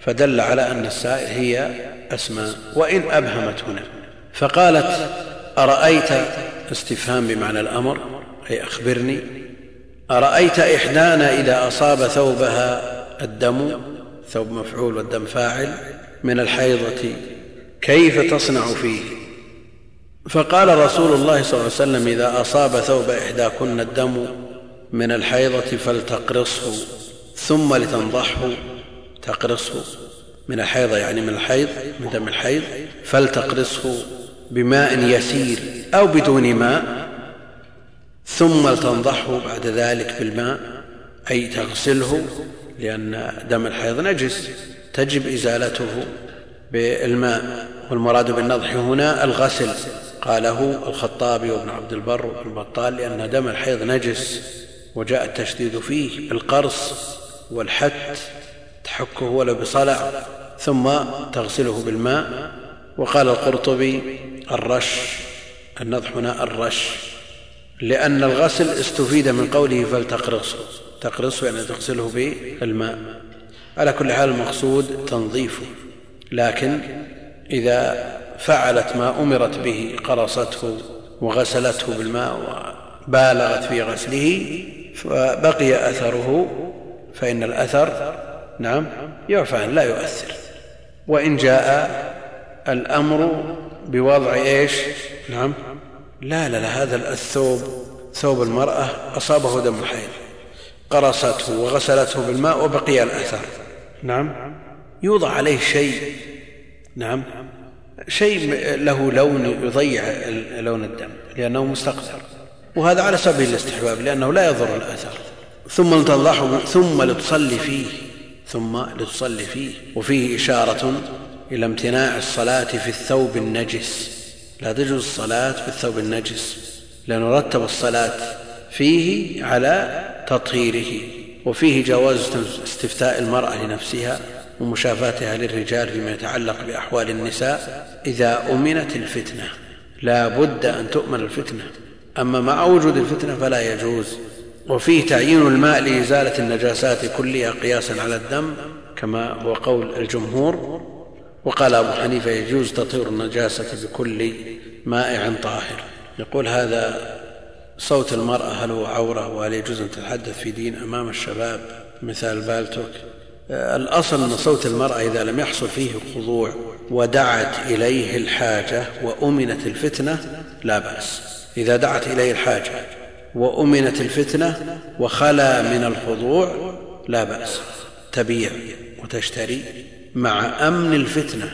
فدل على أن السائل هي أسماء وإن أبهمت هنا. فقالت أرأيت استفهام بمعنى الأمر؟ أي أخبرني. أرأيت إحدانا إذا أصاب ثوبها الدم ثوب مفعول والدم فاعل من الحيضة كيف تصنع فيه؟ فقال رسول الله صلى الله عليه وسلم إذا أصاب ثوب إحداكن الدم من الحيضة فلتقرصه ثم لتنضحه تقرصه من الحيضة يعني من الحيض من دم الحيض فلتقرصه. بماء يسير أو بدون ماء ثم لتنضحه بعد ذلك بالماء أي تغسله لأن دم الحيض نجس تجب إزالته بالماء. والمراد بالنضح هنا الغسل قاله الخطابي وابن عبد البر وابن بطال لأن دم الحيض نجس وجاء التشديد فيه بالقرص والحت تحكه ولو بصلع ثم تغسله بالماء. وقال القرطبي الرش النضح هنا الرش. لأن الغسل استفيد من قوله فلتقرصه تقرصه يعني تغسله بالماء. على كل حال المقصود تنظيفه. لكن إذا فعلت ما أمرت به قرصته وغسلته بالماء وبالغت في غسله فبقي أثره فإن الأثر نعم يعفى لا يؤثر. وإن جاء الأمر بوضع إيش؟ نعم. لا لا لا هذا الثوب ثوب المرأة أصابه دم الحيض قرصته وغسلته بالماء وبقي الأثر. نعم. يوضع عليه شيء. نعم. شيء له لون يضيع لون الدم لأنه مستقذر وهذا على سبيل الاستحباب لأنه لا يضر الأثر. ثم لتنضحه ثم لتصلي فيه ثم لتصلي فيه وفيه إشارة إلى امتناع الصلاة في الثوب النجس. لا تجوز الصلاة في الثوب النجس لأنه رتب الصلاة فيه على تطهيره وفيه جواز استفتاء المرأة لنفسها ومشافاتها للرجال فيما يتعلق بأحوال النساء إذا أمنت الفتنة. لا بد أن تؤمن الفتنة. أما مع وجود الفتنة فلا يجوز. وفيه تعيين الماء لإزالة النجاسات كلها قياسا على الدم كما هو قول الجمهور وقال أبو حنيفة يجوز تطهير النجاسة بكل مائع طاهر. يقول هذا صوت المرأة هل هو عورة وهل يجوز أن تتحدث في دين أمام الشباب؟ مثال بالتوك. الأصل أن صوت المرأة إذا لم يحصل فيه خضوع ودعت إليه الحاجة وأمنت الفتنة لا بأس. إذا دعت إليه الحاجة وأمنت الفتنة وخلا من الخضوع لا بأس. تبيع وتشتري مع أمن الفتنة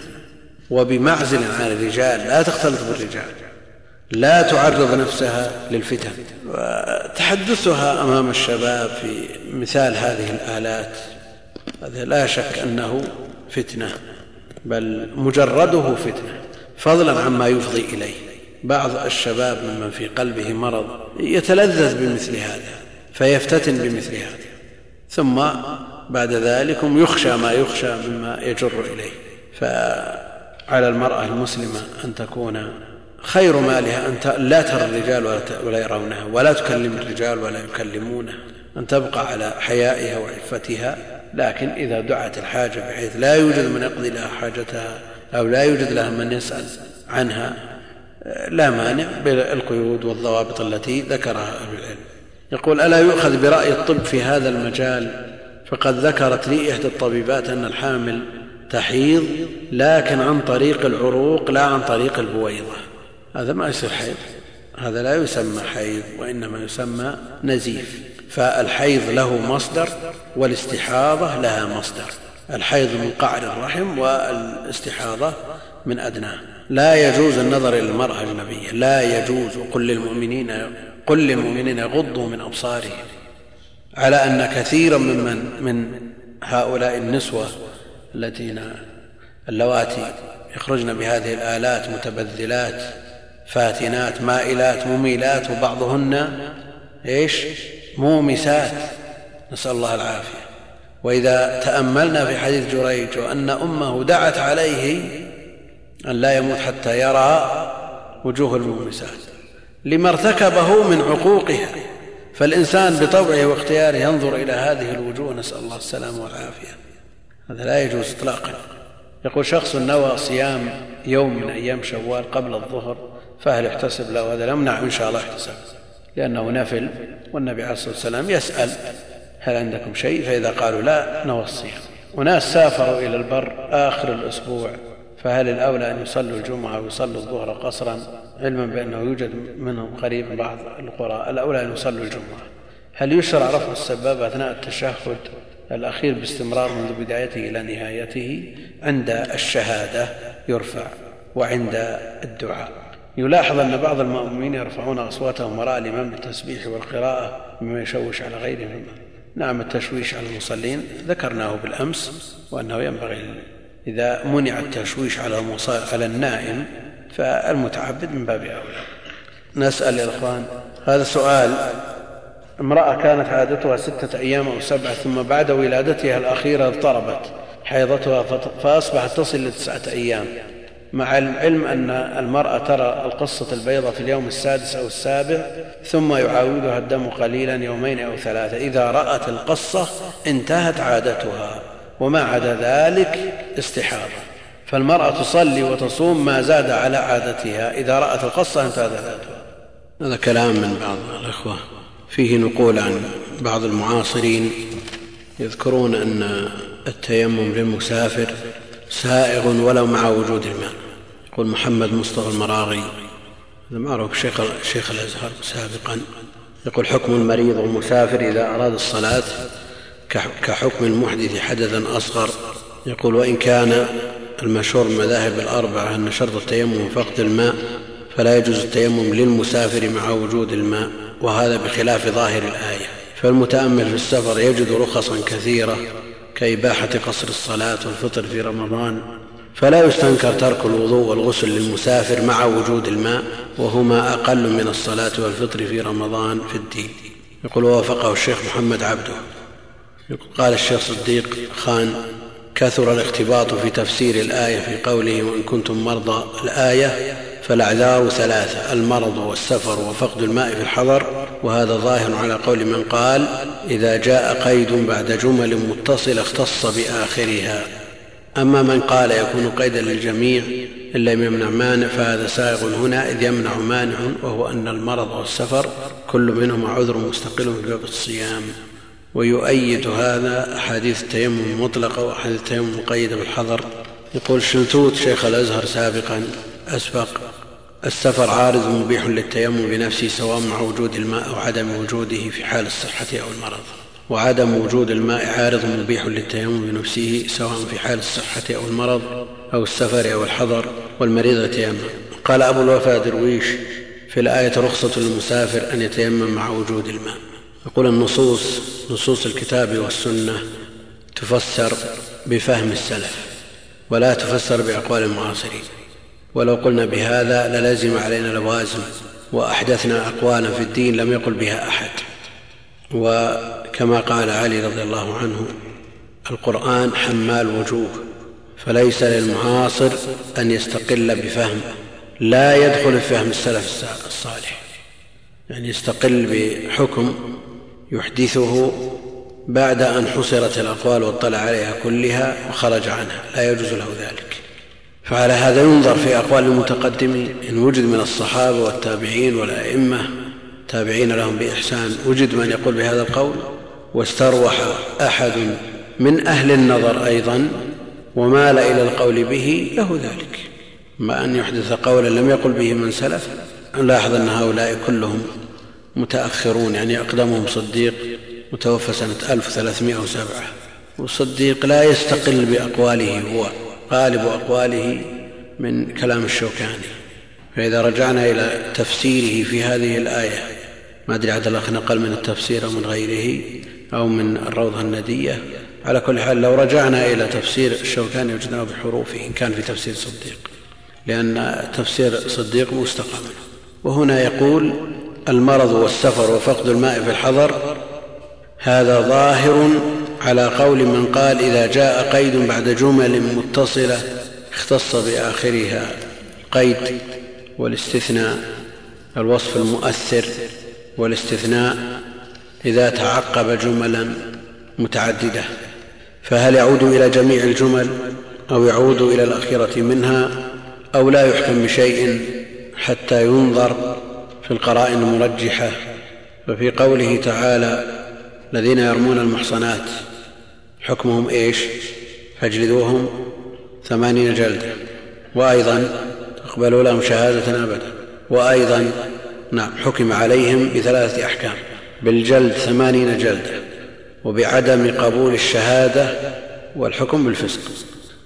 وبمعزل عن الرجال لا تختلط بالرجال لا تعرض نفسها للفتن. وتحدثها أمام الشباب في مثال هذه الآلات. هذا لا شك أنه فتنة بل مجرده فتنة. فضلا عما يفضي إليه. بعض الشباب ممن في قلبه مرض يتلذذ بمثل هذا فيفتتن بمثل هذا. ثم بعد ذلك يخشى ما يخشى مما يجر إليه. فعلى المرأة المسلمة أن تكون خير مالها أن لا ترى الرجال ولا يرونها ولا تكلم الرجال ولا يكلمونها أن تبقى على حيائها وعفتها. لكن إذا دعت الحاجة بحيث لا يوجد من يقضي لها حاجتها أو لا يوجد لها من يسأل عنها لا مانع بالقيود والضوابط التي ذكرها أهل العلم. يقول ألا يؤخذ برأي الطب في هذا المجال فقد ذكرت لي إحدى الطبيبات أن الحامل تحيض لكن عن طريق العروق لا عن طريق البويضة. هذا ما يصير حيض. هذا لا يسمى حيض وإنما يسمى نزيف. فالحيض له مصدر والاستحاضة لها مصدر. الحيض من قعر الرحم والاستحاضة من أدناه لا يجوز النظر إلى المرأة النبية لا يجوز. قل للمؤمنين قل للمؤمنين يغضوا من أبصارهم. على أن كثيرا ممن من هؤلاء النسوة التين اللواتي يخرجن بهذه الآلات متبذلات فاتنات مائلات مميلات وبعضهن إيش مومسات. نسأل الله العافية. وإذا تأملنا في حديث جريج وأن أمه دعت عليه أن لا يموت حتى يرى وجوه المومسات لما ارتكبه من عقوقها. فالإنسان بطبعه واختياره ينظر إلى هذه الوجوه. نسأل الله السلامة والعافية. هذا لا يجوز اطلاقا. يقول شخص نوى صيام يوم من أيام شوال قبل الظهر فهل يحتسب؟ له هذا نعم إن شاء الله يحتسب. لأنه نفل والنبي عليه الصلاة والسلام يسأل هل عندكم شيء؟ فإذا قالوا لا نوى الصيام. وناس سافروا إلى البر آخر الأسبوع. فهل الأولى أن يصلوا الجمعة ويصلوا الظهر قصرا؟ علما بأنه يوجد منهم قريب بعض القرى. الأولى أن يصلوا الجمعة. هل يشرع رفع السباب أثناء التشهد الأخير باستمرار منذ بدايته إلى نهايته؟ عند الشهادة يرفع وعند الدعاء. يلاحظ أن بعض المأمومين يرفعون أصواتهم وراء الإمام بالتسبيح والقراءة مما يشوش على غيرهم. نعم التشويش على المصلين ذكرناه بالأمس وأنه ينبغي إذا منع التشويش على على النائم فالمتعبد من باب أولى. نسأل يا إخوان هذا سؤال امرأة كانت عادتها ستة أيام أو سبعة ثم بعد ولادتها الأخيرة اضطربت حيضتها فأصبحت تصل لتسعة أيام. مع العلم أن المرأة ترى القصة البيضة في اليوم السادس أو السابع ثم يعاودها الدم قليلا يومين أو ثلاثة. إذا رأت القصة انتهت عادتها. وما عدا ذلك استحاضة. فالمرأة تصلي وتصوم ما زاد على عادتها. إذا رأت القصة انتهت عادتها هذا كلام من بعض الأخوة. فيه نقول عن بعض المعاصرين يذكرون أن التيمم للمسافر سائغ ولو مع وجود الماء. يقول محمد مصطفى المراغي هذا معروف شيخ, شيخ الأزهر سابقا. يقول حكم المريض والمسافر إذا أراد الصلاة كحكم المحدث حدثا أصغر يقول وإن كان المشهور المذاهب الأربعة أن شرط التيمم فقد الماء فلا يجوز التيمم للمسافر مع وجود الماء وهذا بخلاف ظاهر الآية. فالمتأمل في السفر يجد رخصا كثيرة كإباحة قصر الصلاة والفطر في رمضان فلا يستنكر ترك الوضوء والغسل للمسافر مع وجود الماء وهما أقل من الصلاة والفطر في رمضان في الدين. يقول ووافقه الشيخ محمد عبده. قال الشيخ صديق خان كثر الاختباط في تفسير الآية في قوله وإن كنتم مرضى الآية فالأعذار ثلاثة المرض والسفر وفقد الماء في الحضر وهذا ظاهر على قول من قال إذا جاء قيد بعد جمل متصلة اختص بآخرها أما من قال يكون قيدا للجميع إن لم يمنع مانع فهذا سائغ هنا إذ يمنع مانع وهو أن المرض والسفر كل منهما عذر مستقل في باب الصيام ويؤيد هذا أحاديث التيمم المطلقة وأحاديث التيمم المقيدة بالحظر يقول شلتوت شيخ الأزهر سابقا أسبق. السفر عارض مبيح للتيمم بنفسه سواء مع وجود الماء أو عدم وجوده في حال الصحة أو المرض. وعدم وجود الماء عارض مبيح للتيمم بنفسه سواء في حال الصحة أو المرض أو السفر أو الحضر والمريض يتيمم. قال أبو الوفاء درويش في الآية رخصة للمسافر أن يتيمم مع وجود الماء. يقول النصوص نصوص الكتاب والسنة تفسر بفهم السلف ولا تفسر بأقوال المعاصرين. ولو قلنا بهذا للزم علينا لوازم وأحدثنا أقوالا في الدين لم يقل بها أحد. وكما قال علي رضي الله عنه القرآن حمال وجوه فليس للمعاصر أن يستقل بفهم لا يدخل في فهم السلف الصالح. يعني يستقل بحكم يحدثه بعد أن حصرت الأقوال واطلع عليها كلها وخرج عنها. لا يجوز له ذلك. فعلى هذا ينظر في أقوال المتقدمين. إن وجد من الصحابة والتابعين والأئمة تابعين لهم بإحسان وجد من يقول بهذا القول واستروح أحد من أهل النظر أيضا ومال إلى القول به له ذلك. ما أن يحدث قولا لم يقل به من سلف. نلاحظ أن هؤلاء كلهم متأخرون يعني أقدمهم صديق متوفى سنة 1307 والصديق لا يستقل بأقواله هو غالب أقواله من كلام الشوكاني. فإذا رجعنا إلى تفسيره في هذه الآية ما أدري عاد الأخ نقل من التفسير أو من غيره أو من الروضة الندية. على كل حال لو رجعنا إلى تفسير الشوكاني وجدناه بحروفه إن كان في تفسير صديق. لأن تفسير صديق مستقى منه وهنا يقول المرض والسفر وفقد الماء في الحضر هذا ظاهر على قول من قال إذا جاء قيد بعد جمل متصلة اختص بآخرها قيد والاستثناء الوصف المؤثر والاستثناء إذا تعقب جملا متعددة فهل يعود إلى جميع الجمل أو يعود إلى الأخيرة منها أو لا يحكم بشيء حتى ينظر؟ في القرائن المرجحة ففي قوله تعالى الذين يرمون المحصنات حكمهم إيش؟ فاجلدوهم ثمانين جلدة. وأيضا تقبلوا لهم شهادة أبدا. وأيضا نعم حكم عليهم بثلاثة أحكام بالجلد ثمانين جلدة وبعدم قبول الشهادة والحكم بالفسق.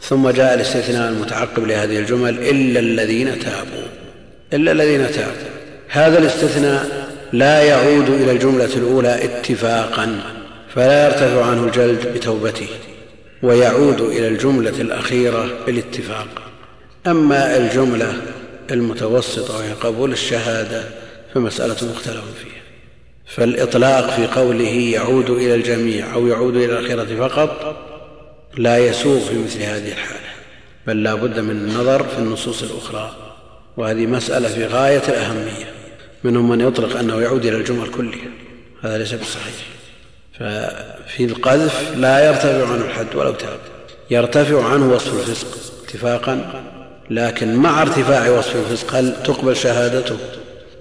ثم جاء الاستثناء المتعقب لهذه الجمل إلا الذين تابوا. إلا الذين تابوا. هذا الاستثناء لا يعود إلى الجملة الأولى اتفاقا فلا يرتفع عنه الجلد بتوبته ويعود إلى الجملة الأخيرة بالاتفاق. أما الجملة المتوسطة وهي قبول الشهادة فمسألة مختلف فيها. فالإطلاق في قوله يعود إلى الجميع أو يعود إلى الأخيرة فقط لا يسوغ في مثل هذه الحالة بل لا بد من النظر في النصوص الأخرى وهذه مسألة في غاية الأهمية. منهم من يطلق أنه يعود إلى الجمل كلها. هذا ليس بصحيح. ففي القذف لا يرتفع عنه الحد ولو تاب. يرتفع عنه وصف الفسق اتفاقا لكن مع ارتفاع وصف الفسق هل تقبل شهادته؟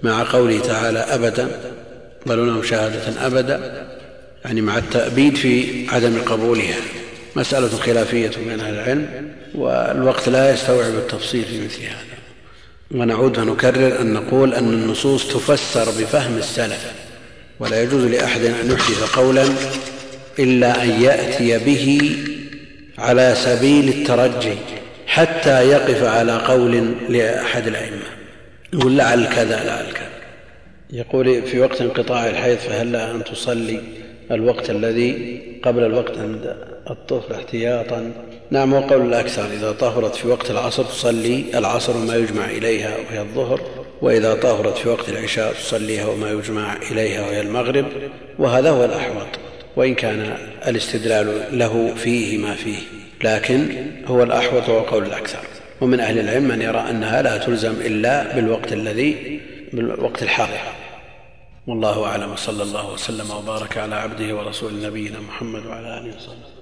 مع قوله تعالى أبدا بل لهم شهادة أبدا يعني مع التأبيد في عدم قبولها. مسألة خلافية بين أهل العلم والوقت لا يستوعب التفصيل في مثل هذا. ونعود ونكرر أن نقول أن النصوص تفسر بفهم السلف ولا يجوز لأحد أن يحدث قولا إلا أن يأتي به على سبيل الترجي حتى يقف على قول لأحد الأئمة. يقول لعل كذا لعل كذا. يقول في وقت انقطاع الحيض فهل لها أن تصلي الوقت الذي قبل الوقت عند الطفل احتياطا؟ نعم وقول الأكثر إذا طهرت في وقت العصر تصلي العصر وما يجمع إليها وهي الظهر وإذا طهرت في وقت العشاء تصليها وما يجمع إليها وهي المغرب وهذا هو الأحوط وإن كان الاستدلال له فيه ما فيه لكن هو الأحوط وهو قول الأكثر. ومن أهل العلم من يرى أنها لا تلزم إلا بالوقت الذي بالوقت الحاضر. والله أعلم صلى الله وسلم وبارك على عبده ورسول نبينا محمد وعلى آله وصحبه.